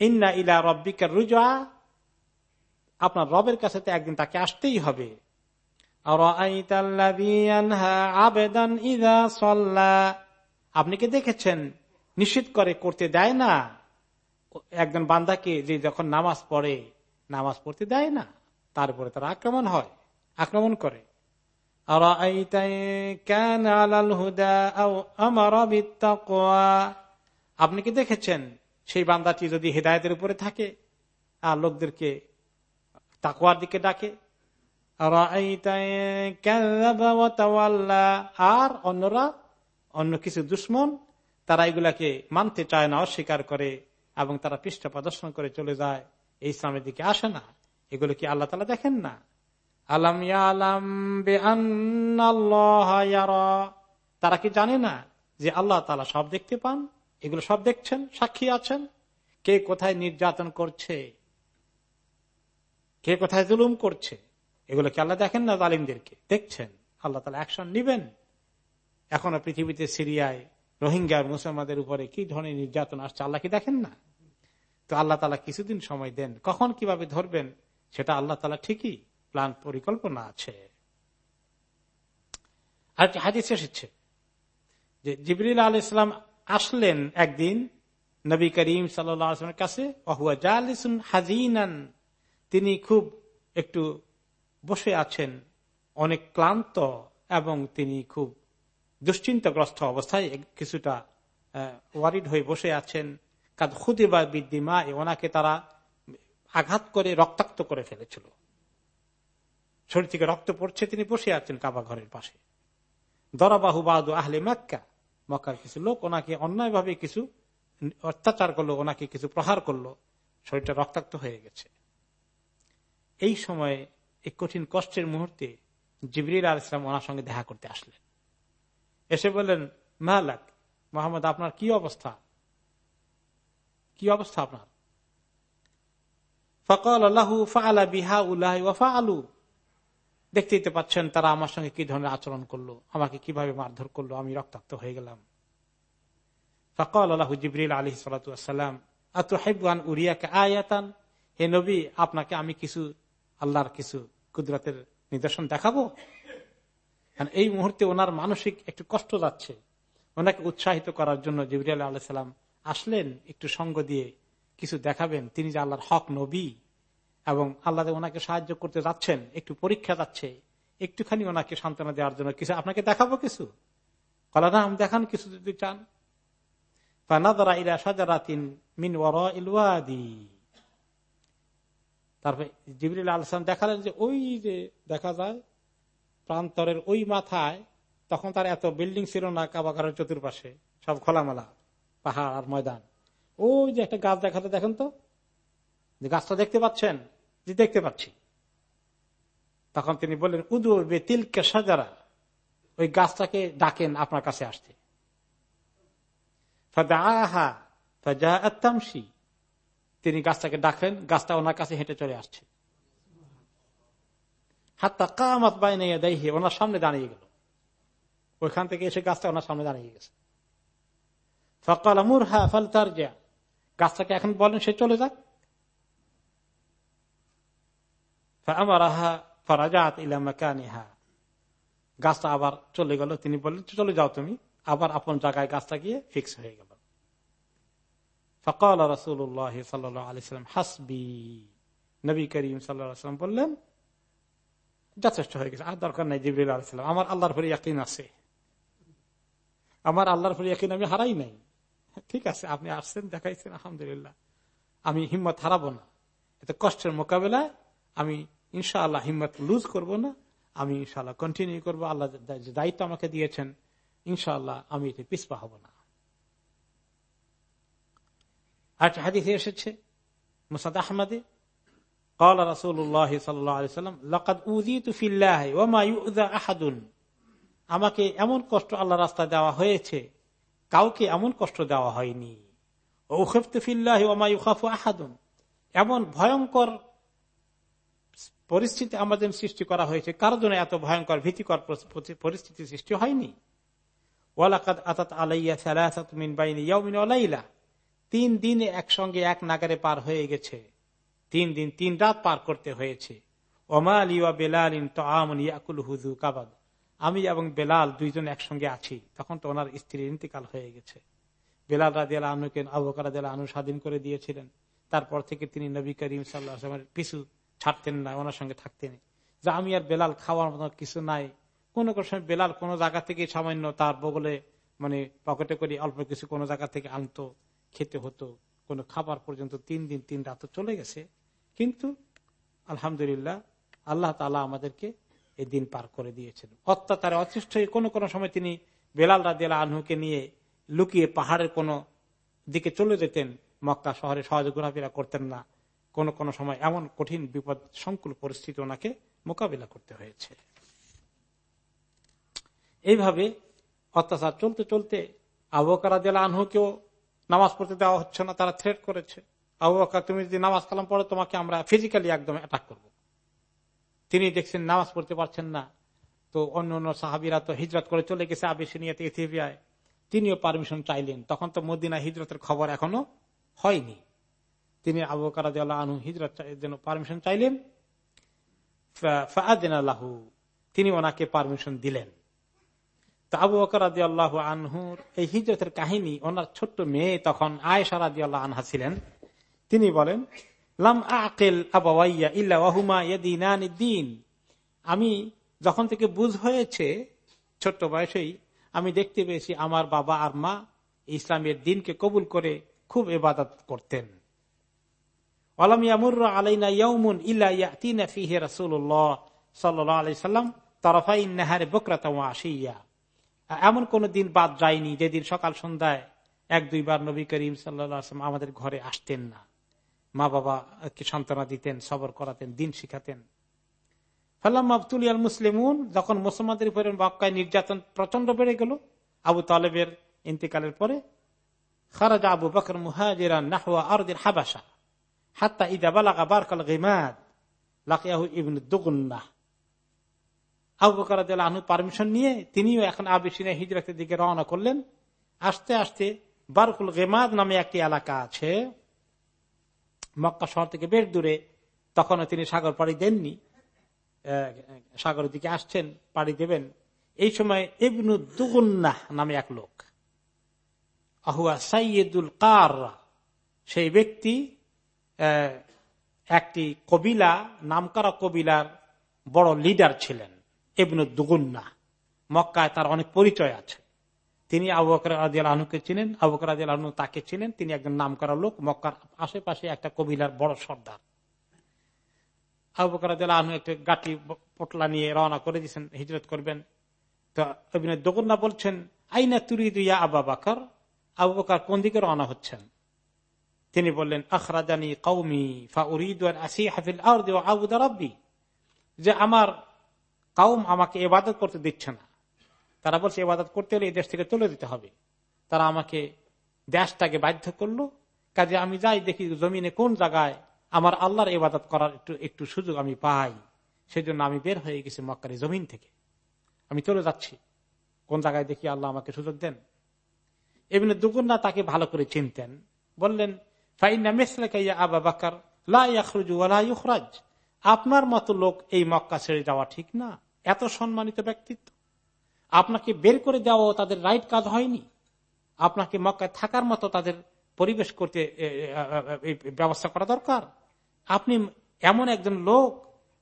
ইন্না ইলা রব্বিকার রুজা আপনার রবের কাছে তো একদিন তাকে আসতেই হবে। আবেদন ইদা সল্লা? আপনি কি দেখেছেন? নিশ্চিত করে, করতে দেয় না। একজন বান্দাকে যে যখন নামাজ পড়ে, নামাজ পড়তে দেয় না তারপরে তার আক্রমণ হয়, আক্রমণ করে। আপনি কি দেখেছেন? সেই বান্দাটি যদি হেদায়তের উপরে থাকে, আর লোকদেরকে তাকুয়ার দিকে ডাকে আর অন্যরা, অন্য কিছু দুশ্মন, তারা এগুলাকে মানতে চায় না, অস্বীকার করে, এবং তারা পৃষ্ঠ প্রদর্শন করে চলে যায়, এই ইসলামের দিকে আসে না। এগুলো কি আল্লাহ তালা দেখেন না? আলাম আলাম তারা কি জানে না যে আল্লাহ তালা সব দেখতে পান? এগুলো সব দেখছেন? সাক্ষী আছেন? কে কোথায় নির্যাতন করছে? কে কোথায় জুলুম করছে? এগুলো কি আল্লাহ দেখেন না জালিমদেরকে? দেখছেন। আল্লাহ তালা অ্যাকশন নিবেন। এখনও পৃথিবীতে সিরিয়ায় রোহিঙ্গার মুসলমানদের উপরে কি ধরনের নির্যাতন আসছে আল্লাহ কি দেখেন না? তো আল্লাহ তালা কিছুদিন সময় দেন। কখন কীভাবে ধরবেন সেটা আল্লাহ তালা ঠিকই প্লান পরিকল্পনা আছে। আর হাদিস এসেছে যে জিবরিল আল ইসলাম আসলেন একদিন নবী করিম সাল্লামের কাছে হাজিনান। তিনি খুব একটু বসে আছেন, অনেক ক্লান্ত এবং তিনি খুব দুশ্চিন্তাগ্রস্ত অবস্থায় কিছুটা ওয়ারিড হয়ে বসে আছেন। কাদ খুদে বা বিদ্যিমা ওনাকে তারা আঘাত করে রক্তাক্ত করে ফেলেছিল। শরীর থেকে রক্ত পড়ছে, তিনি বসে আছেন কাবা ঘরের পাশে। দরাবাহু বাদু আহলে মাক্কা মক্কার কিছু লোক ওনাকে অন্যায়ভাবে কিছু অত্যাচার করল, ওনাকে কিছু প্রহার করল, শরীরটা রক্তাক্ত হয়ে গেছে। এই সময়ে এই কঠিন কষ্টের মুহূর্তে জিবরিল আল ইসলাম ওনার সঙ্গে দেখা করতে আসলেন। এসে বললেন, মালাক, মোহাম্মদ, আপনার কি অবস্থা? কি অবস্থা আপনার? ফকল আল্লাহ ফালা বিহা উল্লাহ আলু দেখতেই তো পাচ্ছেন তারা আমার সঙ্গে কি ধরনের আচরণ করল, আমাকে কীভাবে মারধর করল, আমি রক্তাক্ত হয়ে গেলাম। আপনাকে আমি কিছু, আল্লাহর কিছু কুদরতের নিদর্শন দেখাবো? এই মুহূর্তে ওনার মানসিক একটু কষ্ট যাচ্ছে। ওনাকে উৎসাহিত করার জন্য জিবরিয়াল আল্লাহ আসলেন, একটু সঙ্গ দিয়ে কিছু দেখাবেন। তিনি যে আল্লাহর হক নবী এবং আল্লাহ ওনাকে সাহায্য করতে যাচ্ছেন, একটু পরীক্ষা যাচ্ছে, একটুখানি ওনাকে সান্ত্বনা দেওয়ার জন্য কিছু, আপনাকে দেখাবো কিছু? কলা না দেখান কিছু যদি চান। দেখালেন যে ওই যে দেখা যায় প্রান্তরের ওই মাথায়, তখন তার এত বিল্ডিং ছিল না কাবাগারের চতুর্পাশে, সব খোলামেলা, পাহাড় আর ময়দান। ওই যে একটা গাছ দেখাতে দেখেন তো? গাছটা দেখতে পাচ্ছেন? যে দেখতে পাচ্ছি। তখন তিনি বললেন উদু তিলকে সাজারা, ওই গাছটাকে ডাকেন আপনার কাছে আসতে। তিনি গাছটাকে ডাকলেন, গাছটা ওনার কাছে হেঁটে চলে আসছে। হাত্তা কামাত বাইনে দেয় ওনার সামনে দাঁড়িয়ে গেল। ওইখান থেকে এসে গাছটা ওনার সামনে দাঁড়িয়ে গেছে। ফকাল মুরহা ফল তার গাছটাকে এখন বলেন সে চলে যাক। গাছটা আবার চলে গেল। তিনি বললেন, চলে যাও তুমি। আবার আপন জায়গায় গাছটা গিয়ে ফিক্স হয়ে গেল। ফকাল রসুল্লাহ সাল্লাম হাসবি। নবী করিম সাল্লাম বললেন, যথেষ্ট হয়ে গেছে। আর দরকার নাই জিবরিল আলাইসালাম আমার আল্লাহর ফরে ইয়াকিন আছে। আমার আল্লাহর ফরে ইয়াকিন আমি হারাই নাই। ঠিক আছে, আপনি আসছেন, দেখাইছেন, আলহামদুলিল্লাহ। আমি হিম্মত হারাবো না। এত কষ্টের মোকাবেলায় আমি ইনশা আল্লাহ হিম্মত লুজ করব না আমি ইনশাল্লাহ কন্টিনিউ করবো আল্লাহ যে দায়িত্ব আমাকে দিয়েছেন ইনশাআল্লাহ আমি এতে পিসপা হব না আর হাদিসে এসেছে মুসাদ আহমদে قال رسول الله صلى الله عليه وسلم لقد اوذيت في الله وما يؤذى احد আমাকে এমন কষ্ট আল্লাহ রাস্তা দেওয়া হয়েছে কাউকে এমন কষ্ট দেওয়া হয়নি এমন ভয়ঙ্কর পরিস্থিতি আমাদের সৃষ্টি করা হয়েছে। কার জন্য এত ভয়ঙ্কর, ভীতিকর পরিস্থিতি সৃষ্টি হয়নি? তিন দিনে একসঙ্গে এক নাগারে পার হয়ে গেছে। তিন দিন, তিন রাত পার করতে হয়েছে। ওমাল ইয়া বেলালিন তো আমন ইয়াকুল হুজু কাবাদ। আমি এবং বেলাল দুইজন একসঙ্গে আছি। তখন তো ওনার স্ত্রীর ইন্তিকাল হয়ে গেছে। বেলাল রাজিয়াল আনুকে আবুকার আনু স্বাধীন করে দিয়েছিলেন। তারপর থেকে তিনি নবী করিম সাল্লাহামের পিছু ছাড়তেন না, ওনার সঙ্গে থাকতেন। যে আমি আর বেলাল খাওয়ার মতো কিছু নাই। কোন সময় বেলাল কোন জায়গা থেকে সামান্য তার বগলে মানে পকেটে করে অল্প কিছু কোন জায়গা থেকে আনতো, খেতে হতো। কোনো খাবার পর্যন্ত তিন দিন, তিন রাত চলে গেছে। কিন্তু আলহামদুলিল্লাহ আল্লাহ তালা আমাদেরকে এই দিন পার করে দিয়েছেন। অত্যাচারে অতিষ্ঠ কোন কোন সময় তিনি বেলাল রাজিয়াল আনহুকে নিয়ে লুকিয়ে পাহাড়ের কোন দিকে চলে যেতেন। মক্কা শহরে সহজে ঘোরাফেরা করতেন না। কোন কোন সময় এমন কঠিন বিপদ সংকুল পরিস্থিতি ওনাকে মোকাবিলা করতে হয়েছে। এইভাবে অত্যাচার চলতে চলতে আবকারা জেলা আনহুকেও নামাজ পড়তে দেওয়া হচ্ছে না, তারা থ্রেট করেছে। আবু বকর, তুমি যদি নামাজ কালাম পড়ো, তোমাকে আমরা ফিজিক্যালি একদম অ্যাটাক করব। তিনি দেখছেন নামাজ পড়তে পারছেন না, তো অন্য অন্য সাহাবিরা তো হিজরত করে চলে গেছে আবিসিনিয়াতে ইথিওপিয়ায়। তিনিও পারমিশন চাইলেন, তখন তো মদিনা হিজরতের খবর এখনও হয়নি। তিনি আবু আনু হিজরত পারমিশন চাইলেন আল্লাহু তিনি ওনাকে পারমিশন দিলেন। তো আবু আল্লাহ আনহুর এই হিজরতের কাহিনী, ওনার ছোট্ট মেয়ে তখন আল্লাহ আনহা ছিলেন, তিনি বলেন, লাম ইল্লা দিন আমি যখন থেকে বুঝ হয়েছে, ছোট্ট বয়সেই আমি দেখতে পেয়েছি আমার বাবা আর মা ইসলামের দিনকে কবুল করে খুব এবাদত করতেন। বকরাতা এমন কোন দিন বাদ যায়নি যেদিন সকাল সন্ধ্যায় এক দুইবার নবী করিম সাল্লাম আমাদের ঘরে আসতেন না। মা বাবা কে সান্ত্বনা দিতেন, সবর করাতেন, দিন শিখাতেন। ফাল্লাম আবতুলিয়াল মুসলিমুন, যখন মুসলমানদের উপরে মক্কায় নির্যাতন প্রচণ্ড বেড়ে গেল, আবু তালেবের ইন্তেকালের পরে খারাজা আবু বকর মুহাজিরা নাহওয়া আরদের হাবাসা হাত্তা ইদা বালাকা বারকাল গিমাদ লাকিয়াহু ইবন দুগুন্না আবু বকর পারমিশন নিয়ে তিনিও এখন আবিসিনা হিজরতের দিকে রওনা করলেন আস্তে আস্তে বারকুল গেমাদ নামে একটি এলাকা আছে মক্কা শহর থেকে বেশ দূরে তখনও তিনি সাগর পাড়ি দেননি সাগরের দিকে আসছেন পাড়ি দেবেন এই সময় ইবনু দুগুন্না নামে এক লোক আহুয়া সাইয়েদুল কার সেই ব্যক্তি একটি কবিলা, নামকরা কবিলার বড় লিডার ছিলেন, ইবনু দুগুন্না। মক্কায় তার অনেক পরিচয় আছে। তিনি আবু বকর আদিয়াল চিনেন। আবু বকর আদিয়াল আহনু তাকে চিনেন। তিনি একজন নাম করা লোক, মক্কার আশেপাশে একটা কবিলার বড় সর্দার। আবু বকর আদিয়াল আহনু একটা গাটি পটলা নিয়ে রওনা করে দিয়েছেন, হিজরত করবেন। তো অভিনয় দোকন্না বলছেন, আইনা তুরি দুইয়া আবা বাকর? আবু বকর কোন দিকে রওনা হচ্ছেন? তিনি বললেন, আখরাজানি কৌমি ফা উরিদ আসি হাফিল আবুদা রব্বি। যে আমার কাউম আমাকে এবাদত করতে দিচ্ছে না। তারা বলছে এবাদত করতে হলে এই দেশ থেকে চলে দিতে হবে। তারা আমাকে দেশটাকে বাধ্য করল। কাজে আমি যাই দেখি জমিনে কোন জায়গায় আমার আল্লাহর এবাদত করার একটু একটু সুযোগ আমি পাই। সেজন্য আমি বের হয়ে গেছি মক্কারি জমিন থেকে। আমি চলে যাচ্ছি। কোন জায়গায় দেখি আল্লাহ আমাকে সুযোগ দেন। এমনি দুগুন্না তাকে ভালো করে চিনতেন। বললেন আপনার মতো লোক এই মক্কা ছেড়ে যাওয়া ঠিক না। এত সম্মানিত ব্যক্তিত্ব। আপনাকে বের করে দেওয়া তাদের রাইট কাজ হয়নি। আপনাকে মক্কায় থাকার মতো তাদের পরিবেশ করতে ব্যবস্থা করা দরকার। আপনি এমন একজন লোক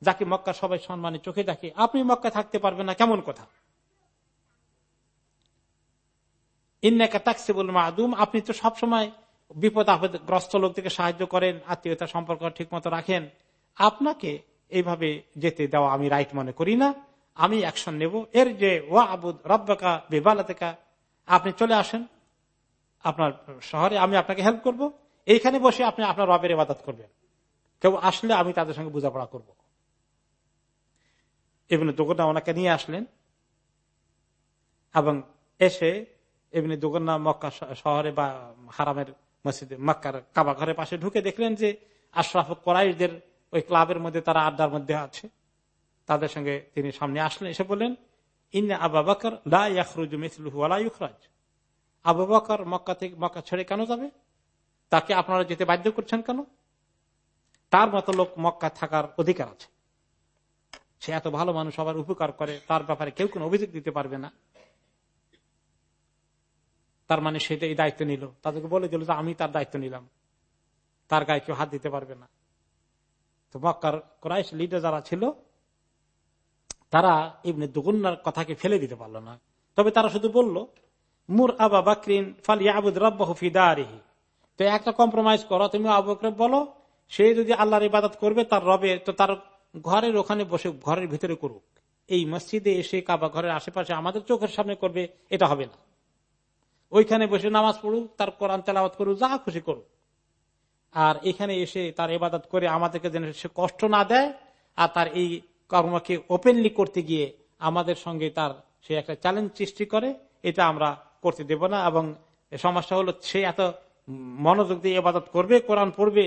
যাকে মক্কা সবাই সম্মানে চোখে দেখে, আপনি মক্কায় থাকতে পারবেন না, কেমন কথা? ইন্নাকা তাকসিবুল মাদুম, আপনি তো সবসময় বিপদ আপদগ্রস্ত লোকদেরকে সাহায্য করেন, আত্মীয়তা সম্পর্ক ঠিক মতো রাখেন, আপনাকে এইভাবে যেতে দেওয়া আমি রাইট মনে করি না। আমি অ্যাকশন নেব। এর যে ওয়া আবুদ রব্বাকা বেবালাতেকা, আপনি চলে আসেন আপনার শহরে, আমি আপনাকে হেল্প করব। এইখানে বসে আপনি আপনার রবের ইবাদত করবেন। কেউ আসলে আমি তাদের সঙ্গে বোঝাপড়া করব। এমনি দোকানটা ওনাকে নিয়ে আসলেন এবং এসে এমনি দোকান্না মক্কা শহরে বা হারামের মসজিদে মক্কার কাবা ঘরের পাশে ঢুকে দেখলেন যে আশরাফ কোরাইশদের ওই ক্লাবের মধ্যে তারা আড্ডার মধ্যে আছে। তাদের সঙ্গে তিনি সামনে আসলেন, এসে বললেন, ইন্না আবা বাকর লাখরুজুমিসলুহুয়ালাইখরাজ আবু বকর মক্কা থেকে, মক্কা ছেড়ে কেন যাবে? তাকে আপনারা যেতে বাধ্য করছেন কেন? তার মতো লোক মক্কা থাকার অধিকার আছে। সে এত ভালো মানুষ সবার উপকার করে, তার ব্যাপারে কেউ কোন অভিযোগ দিতে পারবে না। তার মানে সেটা এই দায়িত্ব নিল, তাদেরকে বলে দিল যে আমি তার দায়িত্ব নিলাম। তার গায়ে কেউ হাত দিতে পারবে না। তো মক্কার ক্রাইশ লিডার যারা ছিল, তারা ইবনে দুগুন্নার কথাকে ফেলে দিতে পারল না। তবে তারা শুধু বলল, মুর আবা বাকরিন ফাল ইয়াবুদ রব্বাহু ফিদারিহি তো একটা কম্প্রোমাইজ করো, তুমি আবু বলো, সে যদি আল্লাহর ইবাদত করবে, তার রবে, তো তার ঘরের ওখানে বসে ঘরের ভিতরে করুক। এই মসজিদে এসে কাবা ঘরের আশেপাশে আমাদের চোখের সামনে করবে, এটা হবে না। ওইখানে বসে নামাজ পড়ুক, তার কোরআন তেলাওয়াত করুক, যা খুশি করুক। আর এখানে এসে তার এবাদত করে আমাদেরকে যেন সে কষ্ট না দেয়, আর তার এই কর্মকে ওপেনলি করতে গিয়ে আমাদের সঙ্গে তার সে একটা চ্যালেঞ্জ সৃষ্টি করে, এটা আমরা করতে দেব না। এবং সমস্যা হলো সে এত মনোযোগ দিয়ে ইবাদত করবে, কোরআন পড়বে,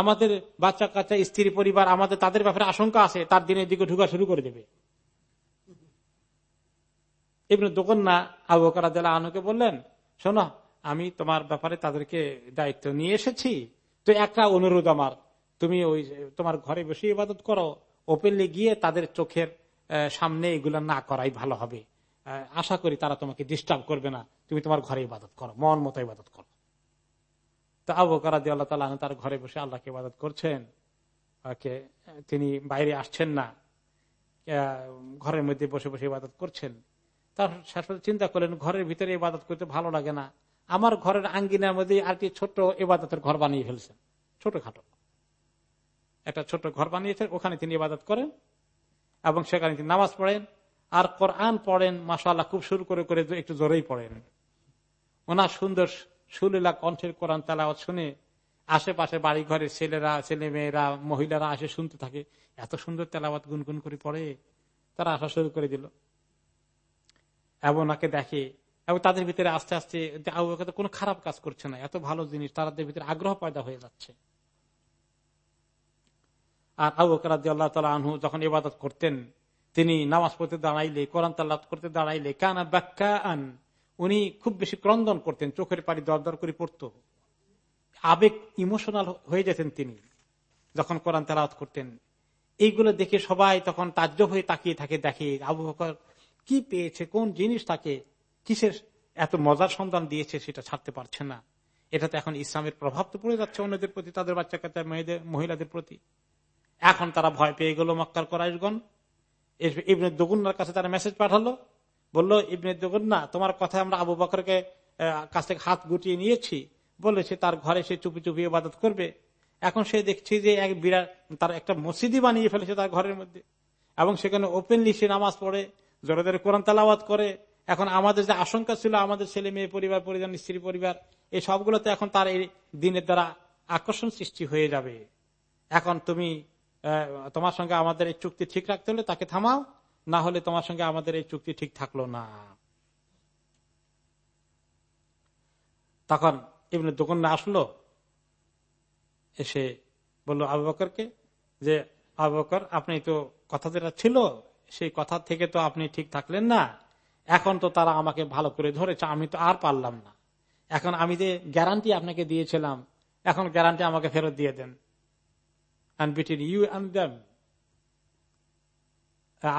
আমাদের বাচ্চা কাচ্চা, স্ত্রী পরিবার, আমাদের তাদের ব্যাপারে আশঙ্কা আছে, তার দিনের দিকে ঢুকা শুরু করে দেবে। এমনি দোকান না আবু কারা আনুকে বললেন শোনো, আমি তোমার ব্যাপারে তাদেরকে দায়িত্ব নিয়ে এসেছি। তো একটা অনুরোধ আমার, তুমি ওই তোমার ঘরে বসে ইবাদত করো, ওপেনলি গিয়ে তাদের চোখের সামনে এগুলো না করাই ভালো হবে। আশা করি তারা তোমাকে ডিস্টার্ব করবে না। তুমি তোমার ঘরে ইবাদত করো, মন মতো ইবাদত করো। তো আবু কারা আল্লাহ তালা তার ঘরে বসে আল্লাহকে ইবাদত করছেন। তিনি বাইরে আসছেন না। ঘরের মধ্যে বসে বসে ইবাদত করছেন। তার শেষ চিন্তা করলেন, ঘরের ভিতরে ইবাদত করতে ভালো লাগে না। আমার ঘরের আঙ্গিনার মধ্যে আর কি ছোট্ট ইবাদতের ঘর বানিয়ে ফেলছেন। ছোটখাটো। একটা ছোট ঘর বানিয়েছেন, ওখানে তিনি ইবাদত করেন এবং সেখানে তিনি নামাজ পড়েন। আর কোরআন পড়েন মাসাল্লাহ খুব শুরু করে করে একটু জোরেই পড়েন। ওনার সুন্দর সুলীলা কণ্ঠের কোরআন তালাওয়াত শুনে আশেপাশে বাড়ি ঘরের ছেলেরা ছেলে মেয়েরা মহিলারা আসে শুনতে থাকে। এত সুন্দর তেলাওয়াত গুনগুন করে পড়ে। তারা আসা শুরু করে দিল। এবং ওনাকে দেখে, এবং তাদের ভিতরে আস্তে আস্তে কোনো খারাপ কাজ করছে না, এত ভালো জিনিস তাদের ভিতরে আগ্রহ পয়দা হয়ে যাচ্ছে। আর আবু আল্লাহ তালা আনহু যখন ইবাদত করতেন, তিনি নামাজ পড়তে দাঁড়াইলে, কোরআন তাল্লাহ করতে দাঁড়াইলে, কানা ব্যাখ্যা আন উনি খুব বেশি ক্রন্দন করতেন, চোখের পাড়ি দর দর করে পড়ত। আবেগ ইমোশনাল হয়ে যেতেন তিনি যখন কোরআন তালাত করতেন। এইগুলো দেখে সবাই তখন তাজ্য হয়ে তাকিয়ে থাকে, দেখে আবু বকর কি পেয়েছে, কোন জিনিস তাকে কিসের এত মজার সন্ধান দিয়েছে সেটা ছাড়তে পারছে না। এটাতে এখন ইসলামের প্রভাব তো পড়ে যাচ্ছে অন্যদের প্রতি, তাদের বাচ্চা কাচ্চা মেয়েদের, মহিলাদের প্রতি। এখন তারা ভয় পেয়ে গেল মক্কার করাইশগণ। ইবনে দগুন্নার কাছে তারা মেসেজ পাঠালো, বলল, ইবনে দগুন্না, তোমার কথা আমরা আবু বকরকে কাছ থেকে হাত গুটিয়ে নিয়েছি। বলেছে তার ঘরে সে চুপি চুপি ইবাদত করবে। এখন সে দেখছি যে এক বিরাট তার একটা মসজিদই বানিয়ে ফেলেছে তার ঘরের মধ্যে। এবং সেখানে ওপেনলি সে নামাজ পড়ে। জোরে কোরআন তালাওয়াত করে। এখন আমাদের যে আশঙ্কা ছিল, আমাদের ছেলে মেয়ে পরিবার, পরিজন, স্ত্রী পরিবার, এই সবগুলোতে এখন তার এই দিনের দ্বারা আকর্ষণ সৃষ্টি হয়ে যাবে। এখন তুমি তোমার সঙ্গে আমাদের এই চুক্তি ঠিক রাখতে হলে তাকে থামাও, না হলে তোমার সঙ্গে আমাদের এই চুক্তি ঠিক থাকল না। তখন এমনি দোকান আসলো, এসে বলল আবু বকরকে যে, আবু বকর, আপনি তো কথা যেটা ছিল সেই কথা থেকে তো আপনি ঠিক থাকলেন না। এখন তো তারা আমাকে ভালো করে ধরেছে, আমি তো আর পারলাম না। এখন আমি যে গ্যারান্টি আপনাকে দিয়েছিলাম, এখন গ্যারান্টি আমাকে ফেরত দিয়ে দেন। ইউ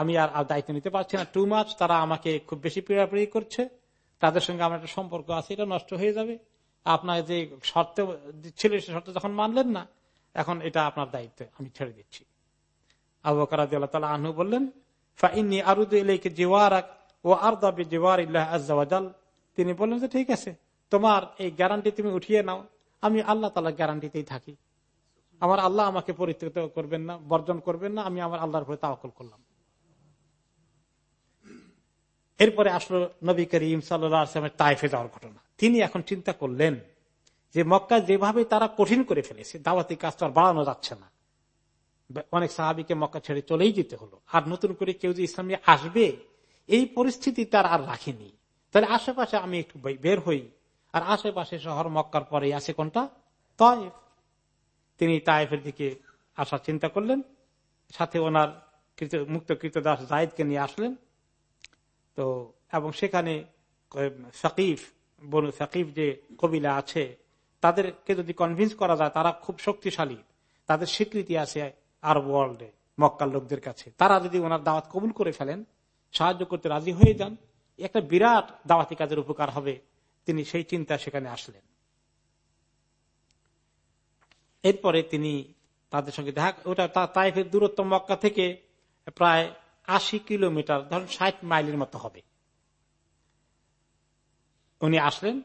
আমি আর দায়িত্ব নিতে পারছি না। টু মাছ তারা আমাকে খুব বেশি পীড়াপিড়ি করছে। তাদের সঙ্গে আমার একটা সম্পর্ক আছে, এটা নষ্ট হয়ে যাবে। আপনার যে শর্ত, ছিল সে শর্ত যখন মানলেন না, এখন এটা আপনার দায়িত্ব, আমি ছেড়ে দিচ্ছি। আবু তালা আনহু বললেন ফাইনি আরুদ এলাইকে জেওয়ারাক ও আর দাবি জেওয়ার ইল্লাহ তিনি বললেন যে, ঠিক আছে, তোমার এই গ্যারান্টি তুমি উঠিয়ে নাও। আমি আল্লাহ তালা গ্যারান্টিতেই থাকি। আমার আল্লাহ আমাকে পরিত্যাগ করবেন না, বর্জন করবেন না, আমি আমার আল্লাহর উপরে তাওকল করলাম। এরপরে আসলো নবী করিম সাল্লামের তাইফে যাওয়ার ঘটনা। তিনি এখন চিন্তা করলেন যে, মক্কা যেভাবে তারা কঠিন করে ফেলেছে, দাওয়াতি কাজটা আর বাড়ানো যাচ্ছে না। অনেক সাহাবিকে মক্কা ছেড়ে চলেই যেতে হলো। আর নতুন করে কেউ যে ইসলামে আসবে, এই পরিস্থিতি তার আর রাখেনি। তাহলে আশেপাশে আমি একটু বের হই। আর আশেপাশে শহর মক্কার পরে আছে কোনটা? তয়েফ। তিনি তায়েফের দিকে আসার চিন্তা করলেন। সাথে ওনার মুক্ত দাস জাহিদকে নিয়ে আসলেন। তো, এবং সেখানে সাকিফ বনু সাকিফ যে কবিলা আছে, তাদেরকে যদি কনভিন্স করা যায়, তারা খুব শক্তিশালী। তাদের স্বীকৃতি আছে আরব ওয়ার্ল্ডে মক্কার লোকদের কাছে। তারা যদি ওনার দাওয়াত কবুল করে ফেলেন, সাহায্য করতে রাজি হয়ে যান, একটা বিরাট দাওয়াতি কাজের উপকার হবে, তিনি সেই চিন্তা সেখানে আসলেন। এরপরে তিনি তাদের সঙ্গে দেখা, ওটা তাইফের দূরত্ব মক্কা থেকে প্রায় আশি কিলোমিটার, ধরুন ষাট মাইলের মতো হবে। উনি আসলেন,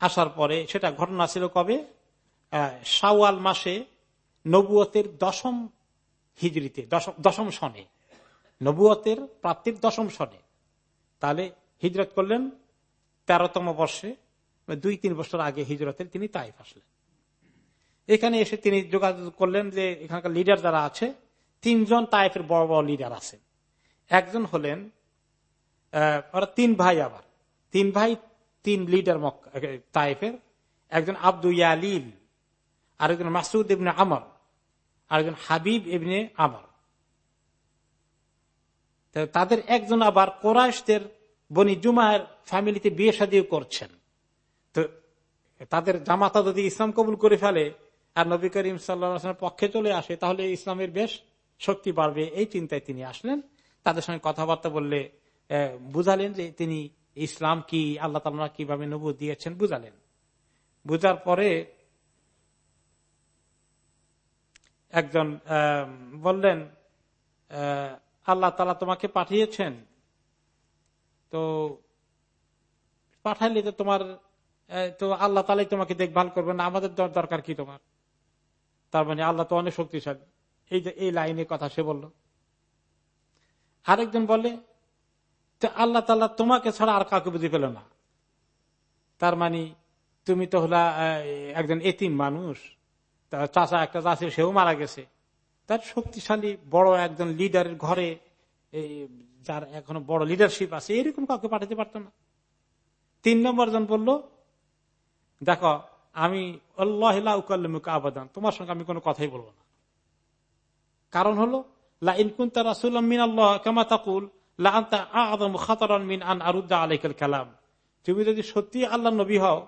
আসার পরে সেটা ঘটনা ছিল কবে? সাওয়াল মাসে নবুয়তের দশম হিজড়িতে, দশম সনে। নবুয়তের প্রাপ্তির দশম সনে। তাহলে হিজরত করলেন তেরোতম বর্ষে, দুই, তিন বছর আগে হিজরতের তিনি তাইফ আসলেন। এখানে এসে তিনি যোগাযোগ করলেন যে এখানকার লিডার যারা আছে, তিনজন তাইফের বড় বড় লিডার আছেন একজন হলেন ওরা তিন ভাই আবার। তিন ভাই, তিন লিডার তাইফের। একজন আব্দু ইয়ালিল আরেকজন মাসুদ ইবনে আমর আরেকজন হাবিব ইবনে আমর। তাদের একজন আবার কোরআশদের বনি জুমায়ের ফ্যামিলিতে বিয়ে শাদিও করছেন। তো তাদের জামাতা যদি ইসলাম কবুল করে ফেলে আর নবী করিম সাল্লা পক্ষে চলে আসে, তাহলে ইসলামের বেশ শক্তি বাড়বে। এই চিন্তায় তিনি আসলেন। তাদের সঙ্গে কথাবার্তা বললে বুঝালেন যে তিনি ইসলাম কি, আল্লাহ তালা কীভাবে নবু দিয়েছেন বুঝালেন। বুঝার পরে একজন বললেন আল্লাহ তালা তোমাকে পাঠিয়েছেন। তো পাঠাইলে তো তোমার তো আল্লাহ তালাই তোমাকে দেখভাল করবেন আমাদের দরকার কি তোমার? তার মানে আল্লাহ তো অনেক শক্তিশালী। এই যে, এই লাইনে কথা সে বলল। আরেকজন বলে আল্লাহ তাল্লাহ তোমাকে ছাড়া আর কাউকে বুঝে পেল না। তার মানে তুমি তো হলা একজন এতিম মানুষ। চাষা একটা চাষি সেও মারা গেছে। তার শক্তিশালী বড় একজন লিডারের ঘরে যার এখনও বড় লিডারশিপ আছে, এরকম কাউকে পাঠাতে পারতো না। তিন নম্বর জন বলল, দেখো, আমি আল্লাহ আবাদান, তোমার সঙ্গে আমি কোনো কথাই বলব না। কারণ হলো তুমি যদি সত্যি আল্লাহ নবী হও,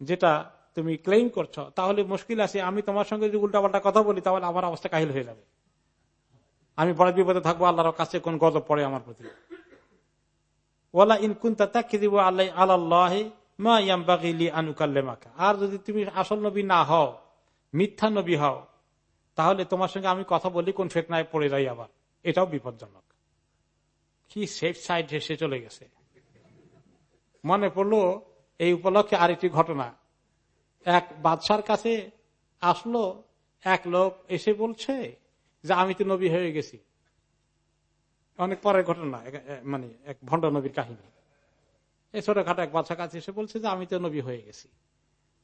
যেটা তুমি ক্লেম করছ, তাহলে মুশকিল আছে, আমি তোমার সঙ্গে যদি উল্টাপাল্টা কথা বলি, তাহলে আমার অবস্থা কাহিল হয়ে যাবে। আমি বড় বিপদে থাকব, আল্লাহর কাছে কোন গজব পড়ে আমার প্রতি। ওলা ইনকুন্তা তাকে দিব আল্লাহ আল্লাহ আর যদি তুমি আসল নবী না হও, মিথ্যা নবী হও, তাহলে তোমার সঙ্গে আমি কথা বলি, কোন ফেতনায় পড়ে যাই আবার। এটাও বিপজ্জনক। কি সেফ সাইড হেসে চলে গেছে। মনে পড়ল, এই উপলক্ষে আরেকটি ঘটনা। এক বাদশার কাছে আসলো, এক লোক এসে বলছে যে, আমি তো নবী হয়ে গেছি। অনেক পরের ঘটনা মানে এক ভণ্ড নবীর কাহিনী। এই ছোটখাটো এক বাচ্চা কাছে এসে বলছে যে, আমি তো নবী হয়ে গেছি।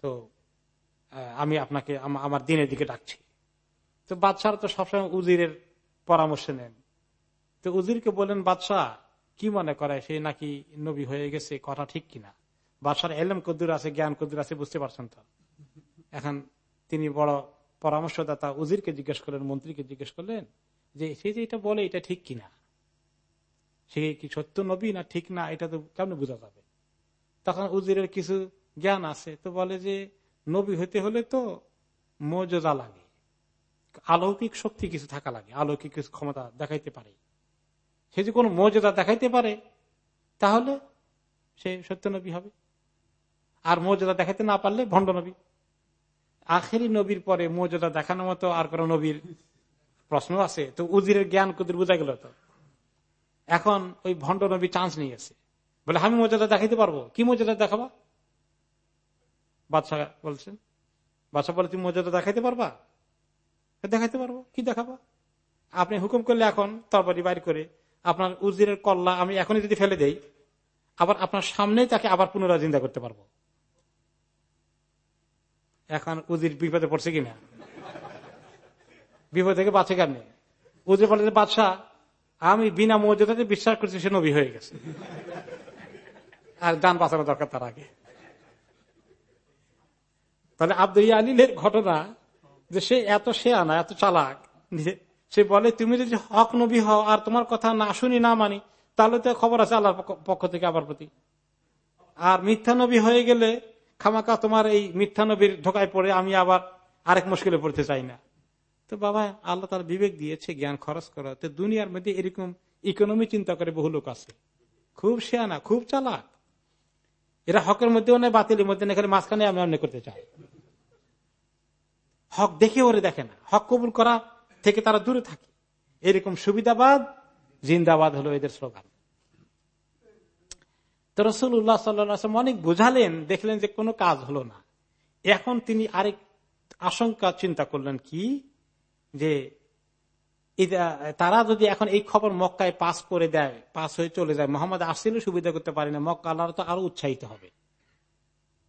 তো আমি আপনাকে আমার দিনের দিকে ডাকছি। তো বাদশার তো সবসময় উজিরের পরামর্শ নেন। তো উজিরকে বলেন বাদশাহ, কি মনে করে সে নাকি নবী হয়ে গেছে, কথা ঠিক কিনা? বাদশার এলম কদ্দুর আছে, জ্ঞান কদ্দুর আছে, বুঝতে পারছেন তো? এখন তিনি বড় পরামর্শদাতা উজিরকে জিজ্ঞেস করলেন, মন্ত্রীকে জিজ্ঞেস করলেন যে, সে যে এটা বলে, এটা ঠিক কিনা? সে কি সত্য নবী না ঠিক না, এটা তো কেমন বোঝা যাবে? তখন উজিরের কিছু জ্ঞান আছে, তো বলে যে, নবী হইতে হলে তো মর্যাদা লাগে, আলৌকিক শক্তি কিছু থাকা লাগে, আলৌকিক কিছু ক্ষমতা দেখাইতে পারে। সে যে কোনো মর্যাদা দেখাইতে পারে, তাহলে সে সত্য নবী হবে। আর মর্যাদা দেখাইতে না পারলে ভণ্ড নবী। আখেরি নবীর পরে মর্যাদা দেখানোর মতো আর কোন নবীর প্রশ্ন আছে? তো উজিরের জ্ঞান কুদির বোঝা গেল তো? এখন ওই ভণ্ড নবী চান্স নিয়েছে বলে, আমি মর্যাদা দেখাইতে পারব? কি মর্যাদা দেখাবা? বাদশাহ বলছেন, বাদশাহ বলে, তুমি মর্যাদা দেখাইতে পারবা? দেখাইতে পারব। কি দেখাবা? আপনি হুকুম করলে এখন তরবারি বাইর করে আপনার উজিরের কল্লা আমি এখনই যদি ফেলে দেই, আবার আপনার সামনে তাকে আবার পুনরায় চিন্তা করতে পারব। এখন উজির বিপদে পড়ছে কিনা? বিপদ থেকে বাঁচে কেন উজির বলে বাদশাহ, আমি বিনা মর্যাদাতে বিশ্বাস করছি সে নবী হয়ে গেছে। আর যান বাঁচানো দরকার তার আগে। তাহলে আব্দুল আলীলের ঘটনা যে সে এত সে আনা এত চালাক সে বলে, তুমি যদি হক নবী হও আর তোমার কথা না শুনি, না মানি, তাহলে তো খবর আছে আল্লাহর পক্ষ থেকে আবার প্রতি। আর মিথ্যা নবী হয়ে গেলে খামাকা তোমার এই মিথ্যা নবীর ঢোকায় পড়ে আমি আবার আরেক মুশকিলে পড়তে চাই না। তো বাবা, আল্লাহ তার বিবেক দিয়েছে জ্ঞান খরচ করা তো দুনিয়ার মধ্যে এরকম ইকোনমি চিন্তা করে বহু লোক আছে। খুব শেয়ানা, খুব চালাক। এরা হকের মধ্যেও নেই বাতিলের মধ্যে এখানে মাঝখানে আমি অন্য করতে চাই। হক দেখে ওরে দেখে না। হক কবুল করা থেকে তারা দূরে থাকে। এরকম সুবিধাবাদ, জিন্দাবাদ হলো এদের স্লোগান। তো রসুল্লাহ সাল্লাম অনেক বোঝালেন, দেখলেন যে কোনো কাজ হলো না। এখন তিনি আরেক আশঙ্কা চিন্তা করলেন কি? যে তারা যদি এখন এই খবর মক্কায় পাস করে দেয়, পাস হয়ে চলে যায়, মোহাম্মদ আসিলও সুবিধা করতে পারে না, মক্কা আল্লাহ তো আরও উৎসাহিত হবে।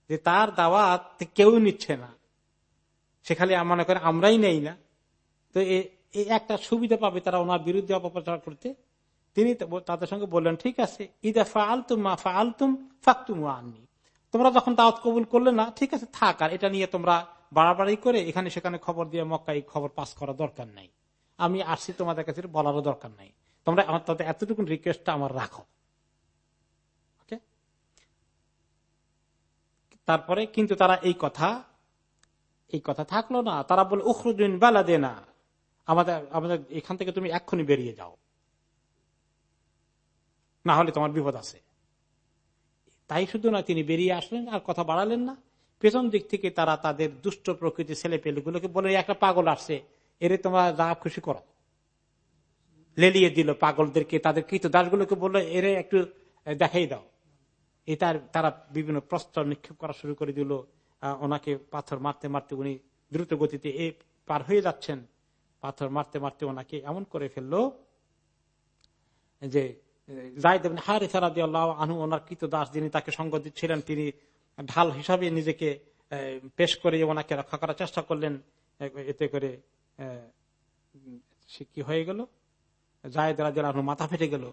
যে তার দাওয়াত কেউ নিচ্ছে না। সেখানে মনে করে আমরাই নেই না। তো একটা সুবিধা পাবে তারা ওনার বিরুদ্ধে অপপ্রচার করতে। তিনি তাদের সঙ্গে বললেন, ঠিক আছে, ইদা ফা আলতুম মা ফা আলতুম ফাকতুম আননি। তোমরা যখন দাওয়াত কবুল করলে না, ঠিক আছে, থাক, আর এটা নিয়ে তোমরা বাড়াবাড়ি করে এখানে সেখানে খবর দিয়ে মক্কা এই খবর পাস করা দরকার নাই। আমি আসছি তোমাদের কাছে বলারও দরকার নাই। তোমরা আমার, তাদের এতটুকু রিকোয়েস্টটা আমার রাখো। তারপরে কিন্তু তারা এই কথা এই কথা থাকল না। তারা বলে উখরুদ্দিন বেলা দে না আমাদের আমাদের, এখান থেকে তুমি এক্ষুনি বেরিয়ে যাও। না হলে তোমার বিপদ আছে। তাই শুধু না তিনি বেরিয়ে আসলেন আর কথা বাড়ালেন না। পেছন দিক থেকে তারা তাদের দুষ্ট প্রকৃতি ছেলে পেলেগুলোকে বলে, একটা পাগল আসছে, এরে তোমরা যা খুশি করো। লেলিয়ে দিল পাগলদেরকে, তাদের কৃত দাসগুলোকে বলল, এরে একটু দেখাই দাও। এটার তারা বিভিন্ন প্রস্তর নিক্ষেপ করা শুরু করে দিল। ওনাকে পাথর মারতে মারতে উনি দ্রুত গতিতে এ পার হয়ে যাচ্ছেন। পাথর মারতে মারতে ওনাকে এমন করে ফেলল যে জায়দ হার ইসারা দিয়ে আনু ওনার কৃত দাস যিনি তাকে সঙ্গ দিচ্ছিলেন, তিনি ঢাল হিসাবে নিজেকে পেশ করে ওনাকে রক্ষা করার চেষ্টা করলেন। এতে করে সে কি হয়ে গেল? জায়দ রাজা মাথা ফেটে গেল।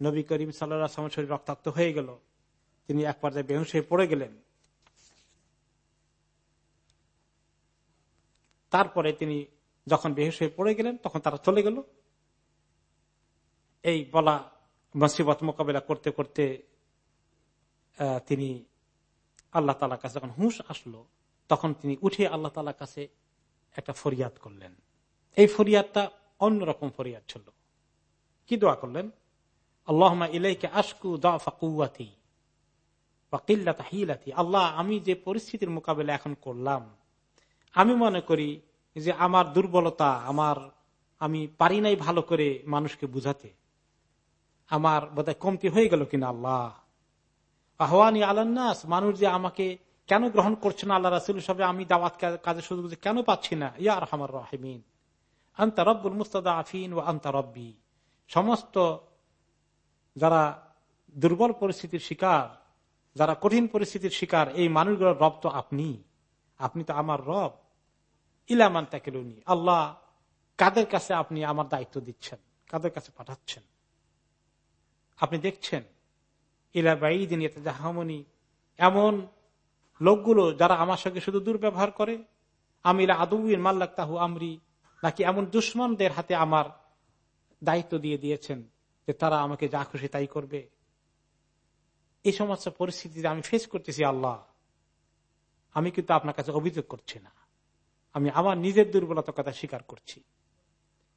নবী করিম সাল্লাহ শরীর রক্তাক্ত হয়ে গেল। তিনি এক পর্যায়ে বেহুশ হয়ে পড়ে গেলেন। তারপরে তিনি যখন বেহুশ হয়ে পড়ে গেলেন, তখন তারা চলে গেল। এই বলা মুসিবত মোকাবেলা করতে করতে তিনি আল্লাহ তালার কাছে যখন হুঁশ আসলো, তখন তিনি উঠে আল্লাহ তালার কাছে একটা ফরিয়াদ করলেন। এই ফরিয়াদটা অন্যরকম ফরিয়াদ ছিল। কি দোয়া করলেন? আল্লাহ ইলাইকে আসকু দাফাকুয়াতি বা কিল্লাতা হিলাতি। আল্লাহ, আমি যে পরিস্থিতির মোকাবেলা এখন করলাম, আমি মনে করি যে আমার দুর্বলতা, আমার, আমি পারি নাই ভালো করে মানুষকে বুঝাতে। আমার বোধহয় কমতি হয়ে গেল কিনা আল্লাহ। আহ্বানি আলান্নাস, মানুষ যে আমাকে কেন গ্রহণ করছে না আল্লাহ রাসুল সবে আমি দাওয়াত কাজে সুযোগ কেন পাচ্ছি না? ইয়ার হামার রাহিমিন। আন্তা রব্বুল মুস্তাদা আফিন ও আন্তা রব্বি। সমস্ত যারা দুর্বল পরিস্থিতির শিকার, যারা কঠিন পরিস্থিতির শিকার, এই মানুষগুলোর রব তো আপনি। আপনি তো আমার রব। ইলামান তাকেলুনি। আল্লাহ কাদের কাছে আপনি আমার দায়িত্ব দিচ্ছেন? কাদের কাছে পাঠাচ্ছেন? আপনি দেখছেন, ইলা ইলাবাইদিন জাহামনি এমন লোকগুলো যারা আমার সঙ্গে শুধু দুর্ব্যবহার করে, আমি আদুবিন মাল্লাক তাহু আমরি, নাকি এমন দুশ্মনদের হাতে আমার দায়িত্ব দিয়ে দিয়েছেন যে তারা আমাকে যা খুশি তাই করবে। এই সমস্ত পরিস্থিতিতে আমি ফেস করতেছি আল্লাহ, আমি কিন্তু আপনার কাছে অভিযোগ করছি না। আমি আমার নিজের দুর্বলতার কথা স্বীকার করছি।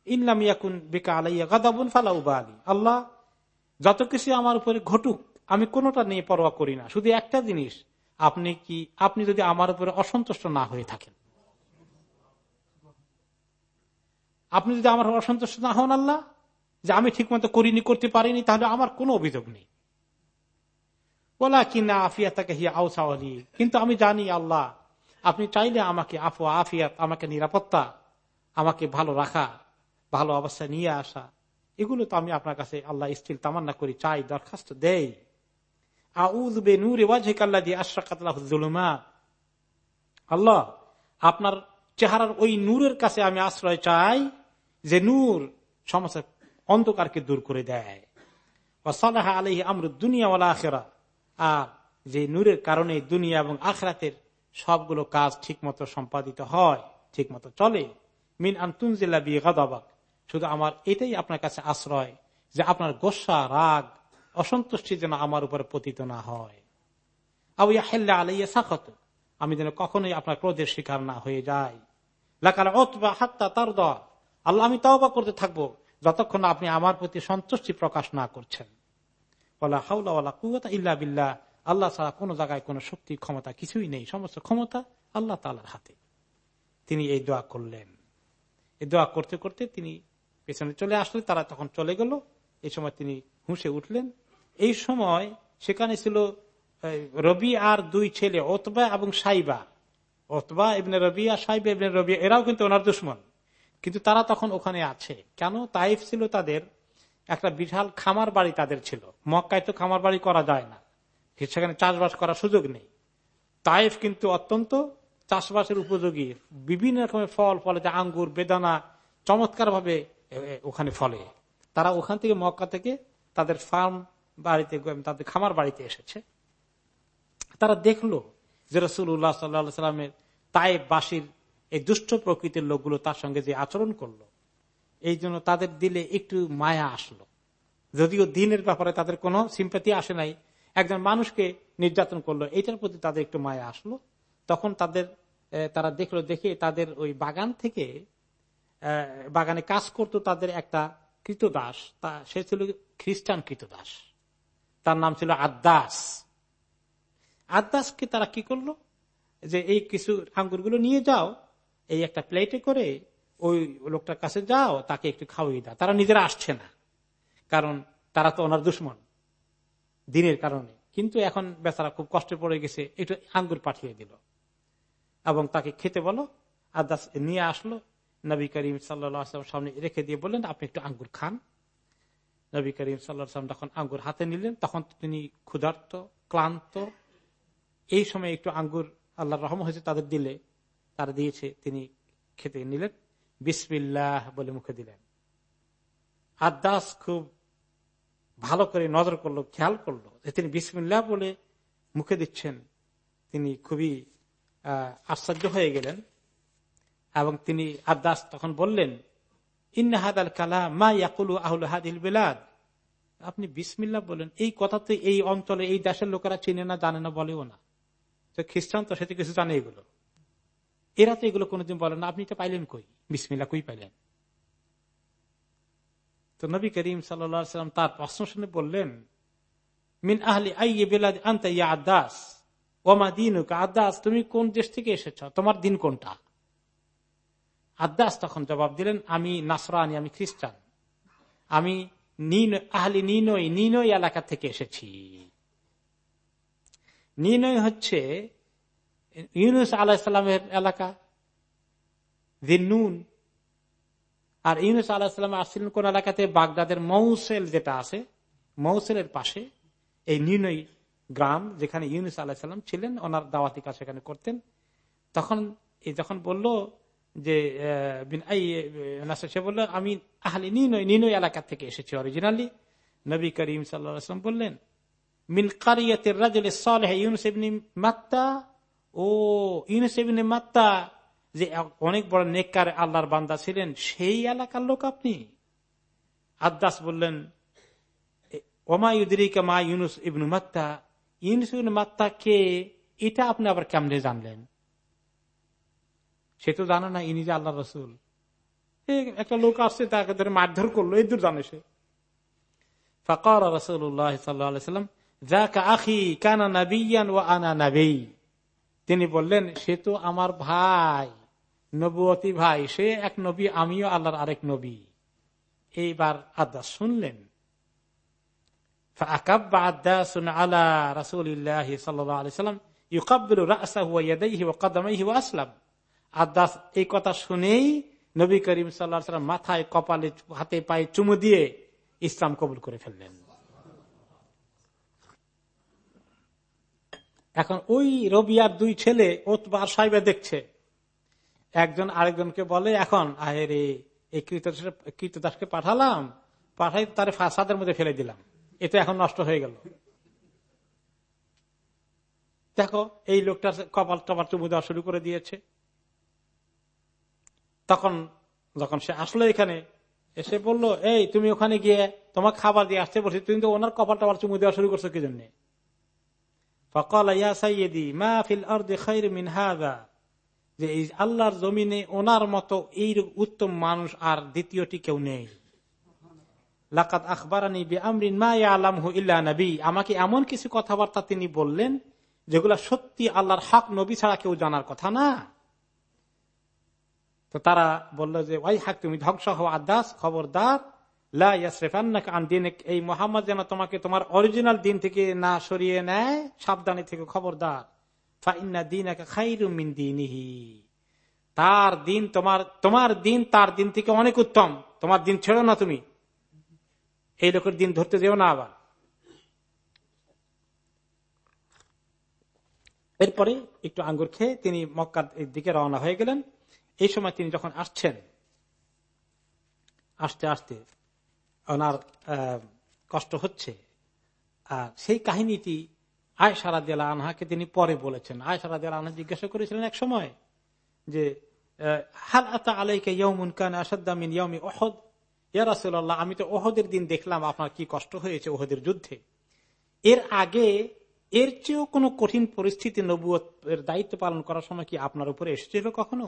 ইনলাম ইয়াকুন বেকা আলাইয়া গাদাবুন ফালাউবা আলী আল্লাহ যত কিছু আমার উপরে ঘটুক, আমি কোনোটা নিয়ে পরোয়া করি না। শুধু একটা জিনিস, আপনি কি, আপনি যদি আমার উপরে অসন্তুষ্ট না হয়ে থাকেন। আপনি যদি আমার অসন্তুষ্ট না হন আল্লাহ, যে আমি ঠিক মতো করিনি, করতে পারিনি, তাহলে আমার কোনো অভিযোগ নেই। বলা কিনা আফিয়াতাকে হিয়া আউসাওয়ালি কিন্তু আমি জানি, আল্লাহ, আপনি চাইলে আমাকে আফু, আফিয়াত, আমাকে নিরাপত্তা, আমাকে ভালো রাখা, ভালো অবস্থায় নিয়ে আসা। এগুলো তো আমি আপনার কাছে আল্লাহ স্টিল তামান্না করি, চাই, দরখাস্ত দেই। আউদবে নূরে আশরাকাতুলুমা আল্লাহ, আপনার চেহারার ওই নূরের কাছে আমি আশ্রয় চাই যে নূর সমস্ত অন্ধকারকে দূর করে দেয়। আলহি আমর দুনিয়াওয়ালা আখেরা। আর যে নূরের কারণে দুনিয়া এবং আখরাতের সবগুলো কাজ ঠিকমতো সম্পাদিত হয় ঠিক মতো চলে। মিন আন্তুনজিল্লা বিয়ে শুধু আমার এটাই আপনার কাছে আশ্রয় যে আপনার গোসা, রাগ, অসন্তুষ্টি যেন আমার উপরে পতিত না হয়। হেল্লা আলাইয়া সাখত, আমি যেন কখনোই আপনার ক্রোধের শিকার না হয়ে যাই। অথবা হাত্তা তার আল্লাহ আমি তাও করতে থাকব যতক্ষণ আপনি আমার প্রতি সন্তুষ্টি প্রকাশ না করছেন। ইল্লা বিল্লাহ, আল্লাহ ছাড়া কোন জায়গায় কোন শক্তি, ক্ষমতা কিছুই নেই। সমস্ত ক্ষমতা আল্লাহ তালার হাতে। তিনি এই দোয়া করলেন। এই দোয়া করতে করতে তিনি পেছনে চলে আসলে, তারা তখন চলে গেল। এই সময় তিনি হুঁসে উঠলেন। এই সময় সেখানে ছিল রবি আর দুই ছেলে, ওতবা এবং সাইবা। ওতবা এমনি রবি আর সাইবা এমনি রবি এরাও কিন্তু ওনার দুশ্মন। কিন্তু তারা তখন ওখানে আছে। কেন? তাইফ ছিল তাদের একটা বিশাল খামার বাড়ি তাদের ছিল। মক্কায় তো খামার বাড়ি করা যায় না। সেখানে চাষবাস করার সুযোগ নেই। তাইফ কিন্তু অত্যন্ত চাষবাসের উপযোগী। বিভিন্ন রকমের ফল, ফলে যে আঙ্গুর, বেদানা চমৎকার ভাবে ওখানে ফলে। তারা ওখান থেকে মক্কা থেকে তাদের ফার্ম বাড়িতে তাদের খামার বাড়িতে এসেছে। তারা দেখল যে রসুল্লাহ সাল্লা সাল্লামের তাই বাসির এই দুষ্ট প্রকৃতির লোকগুলো তার সঙ্গে যে আচরণ করল, এই জন্য তাদের দিলে একটু মায়া আসলো। যদিও দিনের ব্যাপারে তাদের কোনো সিম্পাতি আসে নাই, একজন মানুষকে নির্যাতন করল, এটার প্রতি তাদের একটু মায়া আসলো। তখন তাদের তারা দেখল, দেখে তাদের ওই বাগান থেকে বাগানে কাজ করতো তাদের একটা কৃতদাস, তা, সে ছিল খ্রিস্টান কৃতদাস। তার নাম ছিল আদাস আদাসকে তারা কি করল? যে এই কিছু আঙ্গুরগুলো নিয়ে যাও, এই একটা প্লেটে করে ওই লোকটার কাছে যাও, তাকে একটু খাওয়াই দাও। তারা নিজেরা আসছে না, কারণ তারা তো ওনার দুশ্মন দিনের কারণে। কিন্তু এখন বেচারা খুব কষ্টে পড়ে গেছে, একটু আঙ্গুর পাঠিয়ে দিল। এবং তাকে খেতে বলো আদাস নিয়ে আসলো নবী করিম সাল্লাম সামনে রেখে দিয়ে বললেন, আপনি একটু আঙ্গুর খান। নবী করিম সাল্লাম যখন আঙ্গুর হাতে নিলেন, তখন তিনি ক্ষুধার্ত, ক্লান্ত, এই সময় একটু আঙ্গুর আল্লাহ রহম হয়েছে তাদের দিলে, তারা দিয়েছে, তিনি খেতে নিলেন, বিসমিল্লাহ বলে মুখে দিলেন। আদাস খুব ভালো করে নজর করল, খেয়াল করল যে তিনি বিসমিল্লাহ বলে মুখে দিচ্ছেন। তিনি খুবই আশ্চর্য হয়ে গেলেন। এবং তিনি আদাস তখন বললেন ইন্নাহাদ আল কালা মা ইয়াকুলু আহুল হাদিল আপনি বিসমিল্লা বলেন, এই কথা তো এই অঞ্চলে, এই দেশের লোকেরা চিনে না, জানে না, বলেও না। খ্রিস্টান তো সেটা কিছু জানে এগুলো। এরা তো এগুলো কোনোদিন বলেন না। আপনি তো পাইলেন কই? বিসমিল্লা কই পাইলেন? তো নবী করিম সাল্লাম তার প্রশ্ন শুনে বললেন, মিন আহলি আইয়ে বেলাদ আন্তা ইয়া আদাস ওমা দিন আদাস তুমি কোন দেশ থেকে এসেছ? তোমার দিন কোনটা? আদাস তখন জবাব দিলেন, আমি নাসরানি, আমি খ্রিস্টান। আমি আহলি নিনই নিনই এলাকা থেকে এসেছি। নিনই হচ্ছে ইউনুস আলাহিসাল্লামের এলাকা দিনুন আর ইউনুস আলাহিসাল্লাম আসছিলেন কোন এলাকাতে? বাগদাদের মৌসেল যেটা আছে, মৌসেলের পাশে, এই নিনই গ্রাম যেখানে ইউনুস আলাহিসাল্লাম ছিলেন, ওনার দাওয়াতি কাজ সেখানে করতেন। তখন যখন বলল যে সে বলল, আমি আহলি নিনই নিনই এলাকা থেকে এসেছি অরিজিনালি নবী করিম সাল্লাম বললেন, মিন কারিয়াতের রাজলে সলেহ ইউনুস মাত্তা। ও, ইউনুস মাত্তা, যে অনেক বড় নেককার আল্লাহর বান্দা ছিলেন, সেই এলাকার লোক আপনি? আদাস বললেন ওমায়ুদ্রিকা মা ইউনুস ইবনু মাত্তা। ইউনুস ইবনু মাত্তা কে এটা আপনি আবার কেমনে জানলেন? সে তো জানে না ইনি যে আল্লাহ রসুল। একটা লোক আসছে, তাকে ধরে মারধর করল, এই দূর জানে সে। ফকর রসুল্লাহ সাল্লাম আনা নাবি। তিনি বললেন, সে তো আমার ভাই নবুয়তী ভাই, সে এক নবী, আমিও আল্লাহর আরেক নবী। এইবার আদা শুনলেন। আলা রাসুল্লাহ সাল্লাম ইউকাবিল রাসাহ ইয়াদাইহি ও কদমাইহি ও আসলাম। আদাস এই কথা শুনেই নবী করিম সাল্লাম মাথায়, কপালে, হাতে, পায়ে চুমু দিয়ে ইসলাম কবুল করে ফেললেন। এখন ওই রবিয়ার দুই ছেলে ওতবার সাহেবে দেখছে। একজন আরেকজনকে বলে, এখন আহের এই কৃতদাসকে পাঠালাম, পাঠাই তার ফাঁসাদের মধ্যে ফেলে দিলাম। এটা এখন নষ্ট হয়ে গেল। দেখো, এই লোকটার কপাল টপাল চুমু দেওয়া শুরু করে দিয়েছে। তখন, যখন সে আসলো এখানে, এসে বলল, এই, তুমি ওখানে গিয়ে তোমার খাবার দিয়ে আসতে বলছি। তুমি তো ওনার কপাল চুমু দেওয়া শুরু করছ কি জন্য যে এই আল্লাহর জমিনে ওনার মতো এই উত্তম মানুষ আর দ্বিতীয়টি কেউ নেই। লাকাত আখবরানি আমরিন মা আলামহু ইল্লা নবী। আমাকে এমন কিছু কথাবার্তা তিনি বললেন, যেগুলা সত্যি আল্লাহর হক নবী ছাড়া কেউ জানার কথা না। তো তারা বলল যে ওই হাক তুমি ধ্বংস হও, আদাস, খবরদার। এই মোহাম্মদ যেন তোমাকে তোমার অরিজিনাল দিন থেকে না সরিয়ে নেয়, সাবধানে থেকে, খবরদার। তার দিন তোমার তোমার দিন তার দিন থেকে অনেক উত্তম। তোমার দিন ছেড়ো না তুমি। এই লোকের দিন ধরতে যেও না আবার। এরপরে একটু আঙ্গুর খেয়ে তিনি মক্কার দিকে রওনা হয়ে গেলেন। এই সময় তিনি যখন আসছেন, আসতে আসতে ওনার কষ্ট হচ্ছে। আর সেই কাহিনীটি আয়সারা দেলা আনহাকে তিনি পরে বলেছেন। আয়সারা দেলা আনহা জিজ্ঞাসা করেছিলেন এক সময় যে হাল আতা আলাইকে ইয়মুন কান আসাদ্দামিন ইয়মি ওহদ ইয়ারাসুল্লাহ আমি তো ওহদের দিন দেখলাম, আপনার কি কষ্ট হয়েছে ওহদের যুদ্ধে? এর আগে, এর চেয়েও কোন কঠিন পরিস্থিতি নবুয়ের দায়িত্ব পালন করার সময় কি আপনার উপরে এসেছিল কখনো?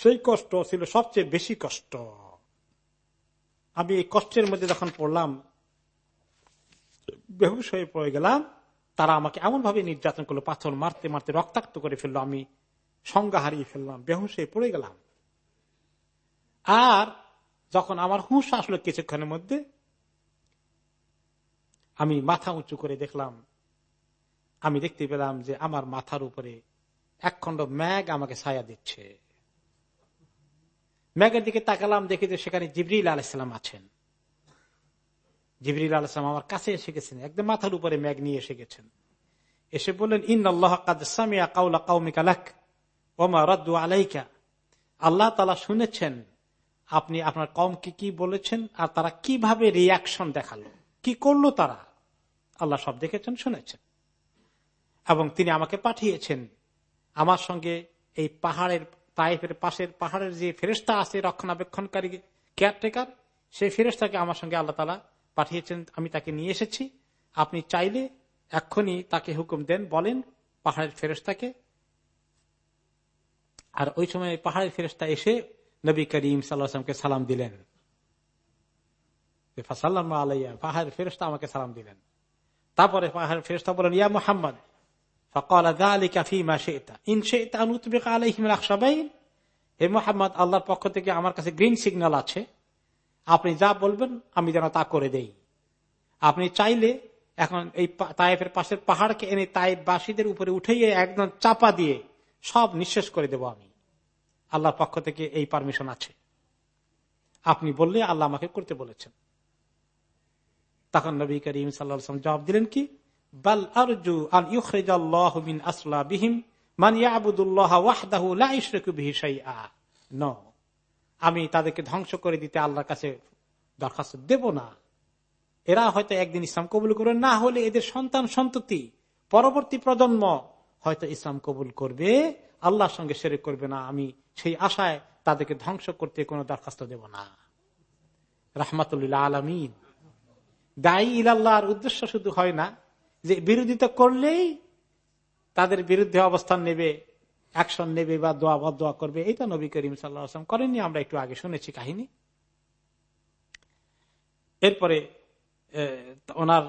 সেই কষ্ট ছিল সবচেয়ে বেশি কষ্ট। আমি এই কষ্টের মধ্যে যখন পড়লাম, বেহুশ হয়ে পড়ে গেলাম, তারা আমাকে এমন ভাবে নির্যাতন করল, পাথর মারতে মারতে রক্তাক্ত করে ফেলল, আমি সংজ্ঞা হারিয়ে ফেললাম, বেহুশ হয়ে পড়ে গেলাম। আর যখন আমার হুঁশ আসলো কিছুক্ষণের মধ্যে, আমি মাথা উঁচু করে দেখলাম, আমি দেখতে পেলাম যে আমার মাথার উপরে এক খন্ড ম্যাগ আমাকে ছায়া দিচ্ছে। ম্যাগের দিকে তাকালাম, দেখি যে সেখানে জিবরিল আলাইসালাম আছেন। জিবরিল আলাইসালাম আমার কাছে এসে গেছেন, একদম মাথার উপরে ম্যাগ নিয়ে এসে গেছেন। এসে বললেন ইন আল্লাহ সামিয়া কাউলা কাউমিকা লাক ওমা রদ্দু আলাইকা। আল্লাহ তালা শুনেছেন, আপনি আপনার কমকে কি বলেছেন আর তারা কীভাবে রিয়াকশন দেখাল, কি করল তারা? আল্লাহ সব দেখেছেন, শুনেছেন। এবং তিনি আমাকে পাঠিয়েছেন, আমার সঙ্গে এই পাহাড়ের তাইফের পাশের পাহাড়ের যে ফেরেস্তা আছে রক্ষণাবেক্ষণকারী কেয়ারটেকার সেই ফেরেস্তাকে আমার সঙ্গে আল্লাহ তালা পাঠিয়েছেন, আমি তাকে নিয়ে এসেছি। আপনি চাইলে এক্ষুনি তাকে হুকুম দেন, বলেন পাহাড়ের ফেরেস্তাকে আর ওই সময় পাহাড়ের ফেরেস্তা এসে নবী করিম সাল্লামকে সালাম দিলেন। আলাইয়া, পাহাড়ের ফেরেস্তা আমাকে সালাম দিলেন। তারপরে পাহাড়ের ফেরেস্তা বলেন, ইয়া মোহাম্মদ আল্লাহর পক্ষ থেকে আমার কাছে গ্রিন সিগন্যাল আছে। আপনি যা বলবেন, আমি যেন তা করে দেই। আপনি চাইলে এখন এই তাইফের পাশের পাহাড়কে এনে তাইফবাসীদের উপরে উঠেই একদম চাপা দিয়ে সব নিঃশেষ করে দেব আমি। আল্লাহর পক্ষ থেকে এই পারমিশন আছে। আপনি বললে আল্লাহ আমাকে করতে বলেছেন। তখন নবী করিম সাল্লাম জবাব দিলেন কি? বাল আরজু আন ইউখরিজাল্লাহ মিন আসলাবিহিম ইয়াবুদুল্লাহ ওয়াহদাহু লা ইশরিকু বিহি শাইআ। নো আমি তাদেরকে ধ্বংস করে দিতে আল্লাহর কাছে দরখাস্ত দেব না। এরা হয়তো একদিন ইসলাম কবুল করবে, না হলে এদের সন্তান সন্ততি, পরবর্তী প্রজন্ম হয়তো ইসলাম কবুল করবে, আল্লাহর সঙ্গে সেরে করবে না। আমি সেই আশায় তাদেরকে ধ্বংস করতে কোনো দরখাস্ত দেব না। রাহমাতুল্লাহ আলমিন। দায়ী ইলাল্লাহর উদ্দেশ্য শুধু হয় না যে বিরোধিতা করলেই তাদের বিরুদ্ধে অবস্থান নেবে অ্যাকশন নেবে বা দোয়া দোয়া করবে, এটা নবী করিম সাল্লাম করেননি, আমরা একটু আগে শুনেছি কাহিনী। এরপরে ওনার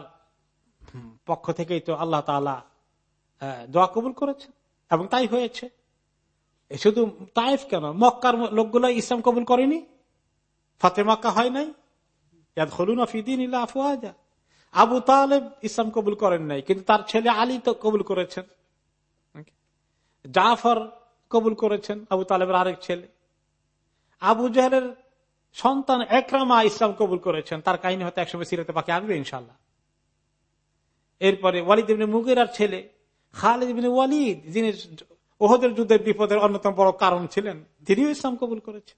পক্ষ থেকেই তো আল্লাহ তালা দোয়া কবুল করেছে এবং তাই হয়েছে। শুধু তাইফ কেন? মক্কার লোকগুলো ইসলাম কবুল করেনি? ফাতে মক্কা হয় নাই? আবু তালেব ইসলাম কবুল করেন নাই, কিন্তু তার ছেলে আলী তো কবুল করেছেন। জাফর কবুল করেছেন, আবু তালেবের আরেক ছেলে। আবু জাহের সন্তান একরামা ইসলাম কবুল করেছেন, তার কাহিনী হয়তো একসময় সিরাতে পাখি আসবে ইনশাল্লাহ এরপরে ওয়ালিদ ইবিন মুগেরার ছেলে, খালিদ ওয়ালিদ, যিনি ওহদের যুদ্ধের বিপদের অন্যতম বড় কারণ ছিলেন, তিনিও ইসলাম কবুল করেছেন।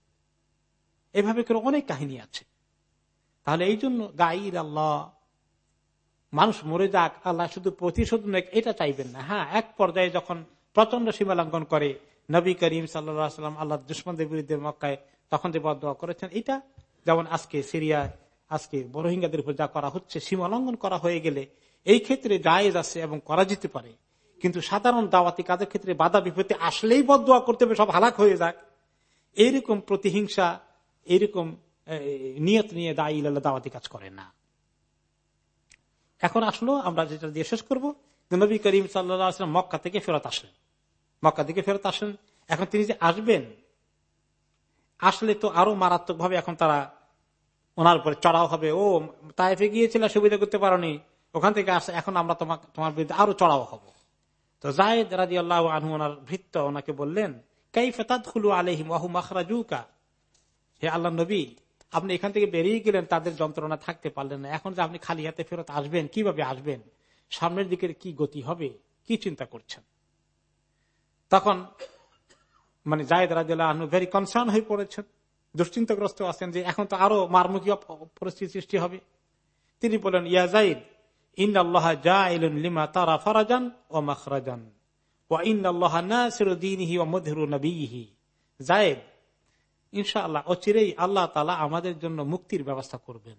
এভাবে করে অনেক কাহিনী আছে। তাহলে এই জন্য গাইর আল্লাহ মানুষ মরে যাক, আল্লাহ শুধু প্রতিশোধ এটা চাইবেন না। হ্যাঁ এক পর্যায়ে যখন প্রচণ্ড সীমা লঙ্ঘন করে নবী করিম সাল্লাম আল্লাহ দুশ্মনদের বিরুদ্ধে মক্কায়, তখন যে বদয়া করেছেন, এটা যেমন আজকে সিরিয়া আজকে রোহিঙ্গাদের উপর যা করা হচ্ছে, সীমা লঙ্ঘন করা হয়ে গেলে এই ক্ষেত্রে জায়েজ আছে এবং করা যেতে পারে। কিন্তু সাধারণ দাওয়াতি কাজের ক্ষেত্রে বাধা বিপত্তি আসলেই বদয়া করতে হবে, সব হালাক হয়ে যাক। এইরকম প্রতিহিংসা, এইরকম নিয়ত নিয়ে দায়ী দাওয়াতি কাজ করে না। এখন আসলো, আমরা যেটা দিয়ে শেষ করব নবী করিম সাল্লাম মক্কা থেকে ফেরত আসলেন। মক্কা থেকে ফেরত আসেন এখন তিনি যে আসবেন, আসলে তো আরও মারাত্মক ভাবে এখন তারা ওনার উপরে চড়াও হবে। ও, তাইফে গিয়েছিল, সুবিধা করতে পারি ওখান থেকে আসে, এখন আমরা তোমার তোমার বিরুদ্ধে আরও চড়াও হব। তো জায়দ রাজি আল্লাহ আনহু ওনার ভৃত্ত ওনাকে বললেন কাই ফেতাদুলু আলহিম আহু মাখরাজুকা হে আল্লাহ নবী আপনি এখান থেকে বেরিয়ে গেলেন, তাদের যন্ত্রণা থাকতে পারলেন না। এখন যে আপনি খালি হাতে ফেরত আসবেন, কীভাবে আসবেন? সামনের দিকের কি গতি হবে? কি চিন্তা করছেন? তখন মানে জায়দ আহনু ভেরি কনসার্ন হয়ে পড়েছেন। দুশ্চিন্তাগ্রস্ত আছেন যে এখন তো আরও মারমুখী পরিস্থিতি সৃষ্টি হবে। তিনি বলেন ইয়া জাইদ ইন জাইলুন লিমা তারা ফারাজান ও মাখরাজান। ও জায়েদ ইনশাআল্লাহ অচিরেই আল্লাহ তালা আমাদের জন্য মুক্তির ব্যবস্থা করবেন।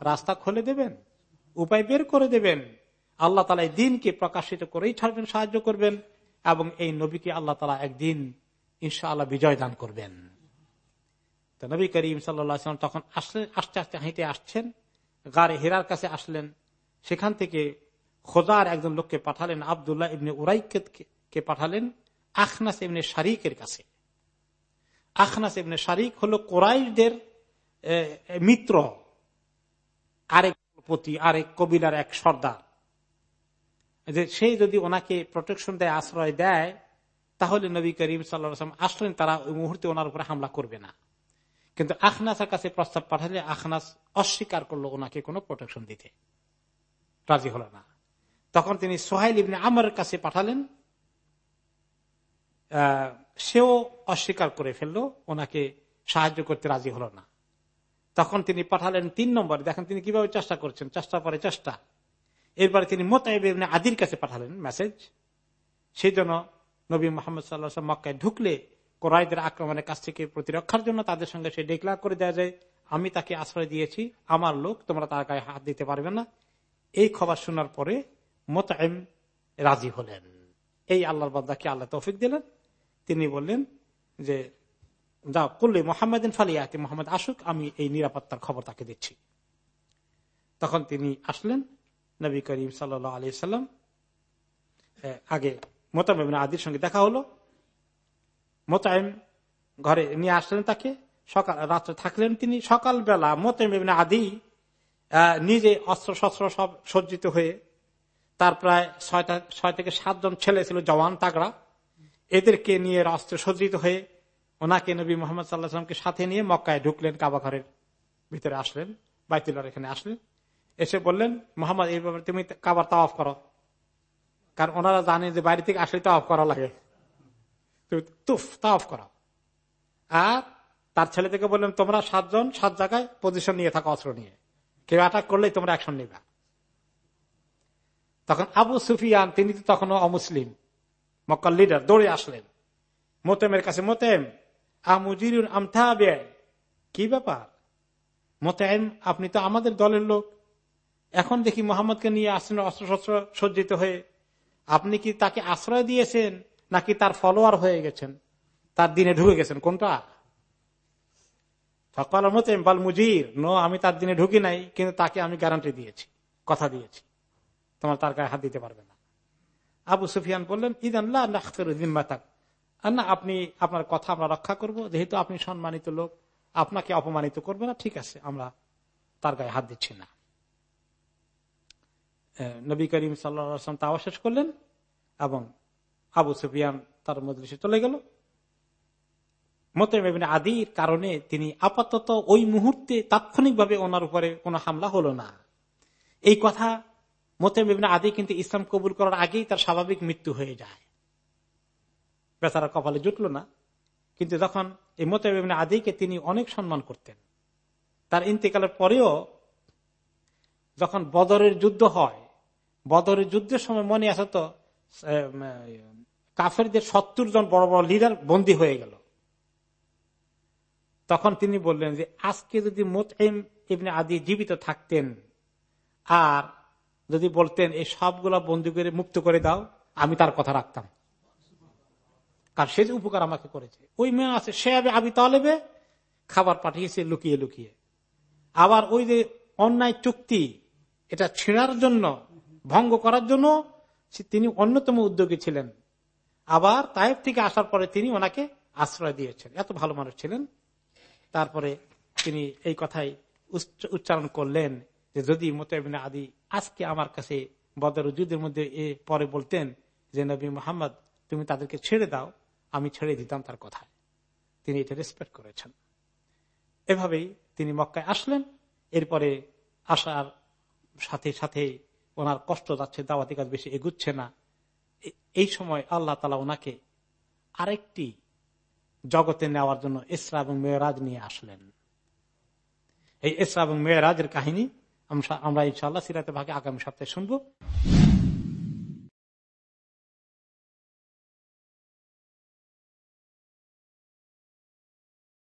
রাস্তা খুলে দেবেন, উপায় বের করে দেবেন। আল্লাহ তালা এই দিনকে প্রকাশিত করেই ছাড়বেন, সাহায্য করবেন এবং এই নবীকে আল্লাহ তালা একদিন ইনশাআল্লাহ বিজয় দান করবেন। তো নবী করিম সাল্লাম তখন আসলে আস্তে আস্তে হাইটে আসছেন গাড়ে হেরার কাছে আসলেন। সেখান থেকে খোদার একজন লোককে পাঠালেন, আবদুল্লাহ ইবনে উরাইকে পাঠালেন, আখনাস ইবনে শারিকের কাছে। আখনাস ইবনে শারিক হলো কোরাইশদের মিত্র, আরেক পতি আরেক কবিলার এক সর্দার। যে সে যদি ওনাকে প্রোটেকশন দেয়, আশ্রয় দেয়, তাহলে নবী করিম সাল্লাম আসলেন, তারা ওই মুহূর্তে ওনার উপরে হামলা করবে না। কিন্তু আখনাসের কাছে প্রস্তাব পাঠালে আখনাস অস্বীকার করল ওনাকে কোনো প্রোটেকশন দিতে। রাজি হল না। তখন তিনি সোহাইল ইবনে আমরের কাছে পাঠালেন সেও অস্বীকার করে ফেলল, ওনাকে সাহায্য করতে রাজি হলো না। তখন তিনি পাঠালেন তিন নম্বর, দেখেন তিনি কীভাবে চেষ্টা করছেন চেষ্টা পরে চেষ্টা। এরপরে তিনি মোতাইব আদির কাছে পাঠালেন মেসেজ সেই জন্য নবী মোহাম্মদ সাল্লাহ মক্কায় ঢুকলে কোরআদের আক্রমণের কাছ থেকে প্রতিরক্ষার জন্য তাদের সঙ্গে সে ডিক্লার করে দেওয়া যায়, আমি তাকে আশ্রয় দিয়েছি, আমার লোক, তোমরা তার গায়ে হাত দিতে পারবে না। এই খবর শোনার পরে মোতায়েম রাজি হলেন। এই আল্লাহর বাদ্দাকে আল্লাহ তৌফিক দিলেন। তিনি বললেন যে যা করলে মোহাম্মদিন ফালিয়াতে, মোহাম্মদ আসুক, আমি এই নিরাপত্তার খবর তাকে দিচ্ছি। তখন তিনি আসলেন, নবী করিম সাল্লা আলি সাল্লাম আগে মোতাম আদির সঙ্গে দেখা হলো। মোতায়েম ঘরে নিয়ে আসলেন তাকে। সকাল, রাত্রে থাকলেন তিনি। সকালবেলা মোতায়েম আদি নিজে অস্ত্র শস্ত্র সব সজ্জিত হয়ে, তার প্রায় ছয়টা, ছয় থেকে সাতজন ছেলে ছিল, জওয়ান, তাগড়া। এদেরকে নিয়ে অস্ত্র সজ্জিত হয়ে ওনাকে নবী মোহাম্মদ সাল্লাহামকে সাথে নিয়ে মক্কায় ঢুকলেন, কাবা ঘরের ভিতরে আসলেন বাইতুল্লার এখানে আসলেন। এসে বললেন, মোহাম্মদ, এই ব্যাপারে তুমি কাবার তাওয়াফ করো। কারণ ওনারা জানে যে বাইরে থেকে আসলে তাওয়াফ করা লাগে। তুমি তুফ, তাওয়াফ করো আর তার ছেলে থেকে বললেন, তোমরা সাতজন সাত জায়গায় পজিশন নিয়ে থাকো অস্ত্র নিয়ে। কেউ অ্যাটাক করলেই তোমরা অ্যাকশন নিবা। তখন আবু সুফিয়ান, তিনি তো তখনও অমুসলিম মক্কাল লিডার দৌড়ে আসলেন। মোতেমের কাছে, মোতেম, আমুজিরুন আমথাবে কি ব্যাপার? মোতেম, আপনি তো আমাদের দলের লোক। এখন দেখি মোহাম্মদকে নিয়ে আসছেন অস্ত্রশস্ত্র সজ্জিত হয়ে। আপনি কি তাকে আশ্রয় দিয়েছেন নাকি তার ফলোয়ার হয়ে গেছেন? তার দিনে ঢুকে গেছেন, কোনটা? ফকাল মোতেম, বাল মুজির। নো, আমি তার দিনে ঢুকি নাই, কিন্তু তাকে আমি গ্যারান্টি দিয়েছি, কথা দিয়েছি। তোমার তার গায়ে হাত দিতে পারবে না। আবু সুফিয়ান বললেন ইদান্লাহ না আপনি, আপনার কথা আমরা রক্ষা করব। যেহেতু আপনি সম্মানিত লোক, আপনাকে অপমানিত করবে না। ঠিক আছে, আমরা তার গায়ে হাত দিচ্ছি না। নবী করিম সাল্লাম তাও শেষ করলেন এবং আবু সুফিয়ান তার মজলিসে চলে গেল। মতেন আদির কারণে তিনি আপাতত ওই মুহূর্তে তাৎক্ষণিকভাবে ওনার উপরে কোনো হামলা হলো না। এই কথা মোতেম আদি কিন্তু ইসলাম কবুল করার আগেই তার স্বাভাবিক মৃত্যু হয়ে যায়। বেচারা কপালে জুটল না। কিন্তু যখন এই মোতেম আদিকে তিনি অনেক সম্মান করতেন, তার ইন্তেকালের পরেও যখন বদরের যুদ্ধ হয়, বদরের যুদ্ধের সময় মনে আসে তো কাফেরদের সত্তর জন বড় বড় লিডার বন্দী হয়ে গেল। তখন তিনি বললেন যে, আজকে যদি মোতাইম ইবনে আদি জীবিত থাকতেন, আর যদি বলতেন, এই সবগুলা বন্দী করে মুক্ত করে দাও, আমি তার কথা রাখতাম। কার সে যে উপকার আমাকে করেছে। ওই মেয়ে আছে, সে আবে তালেবে খাবার পাঠিয়েছে লুকিয়ে লুকিয়ে। আবার ওই যে অন্যায় চুক্তি, এটা ছেঁড়ার জন্য, ভঙ্গ করার জন্য তিনি অন্যতম উদ্যোগী ছিলেন। আবার তাইফ থেকে আসার পরে তিনি ওনাকে আশ্রয় দিয়েছেন। এত ভালো মানুষ ছিলেন। তারপরে তিনি এই কথাই উচ্চারণ করলেন যে যদি মোতাবিনা আদি আজকে আমার কাছে বদর যুদ্ধের মধ্যে এ পরে বলতেন যে, নবী মোহাম্মদ, তুমি তাদেরকে ছেড়ে দাও, আমি ছেড়ে দিতাম তার কথায়। তিনি এটা রেসপেক্ট করেছেন। এভাবেই তিনি মক্কায় আসলেন। এরপরে আসার সাথে সাথে ওনার কষ্ট যাচ্ছে, দাওয়াতি কাজ বেশি এগুচ্ছে না। এই সময় আল্লাহ তালা ওনাকে আরেকটি জগতে নেওয়ার জন্য ইসরা এবং মেয়রাজ নিয়ে আসলেন। এই ইসরা এবং মেয়রাজের কাহিনী আমরা ইনশাল্লাহ সিরাতে ভাগে আগামী সপ্তাহে শুনব।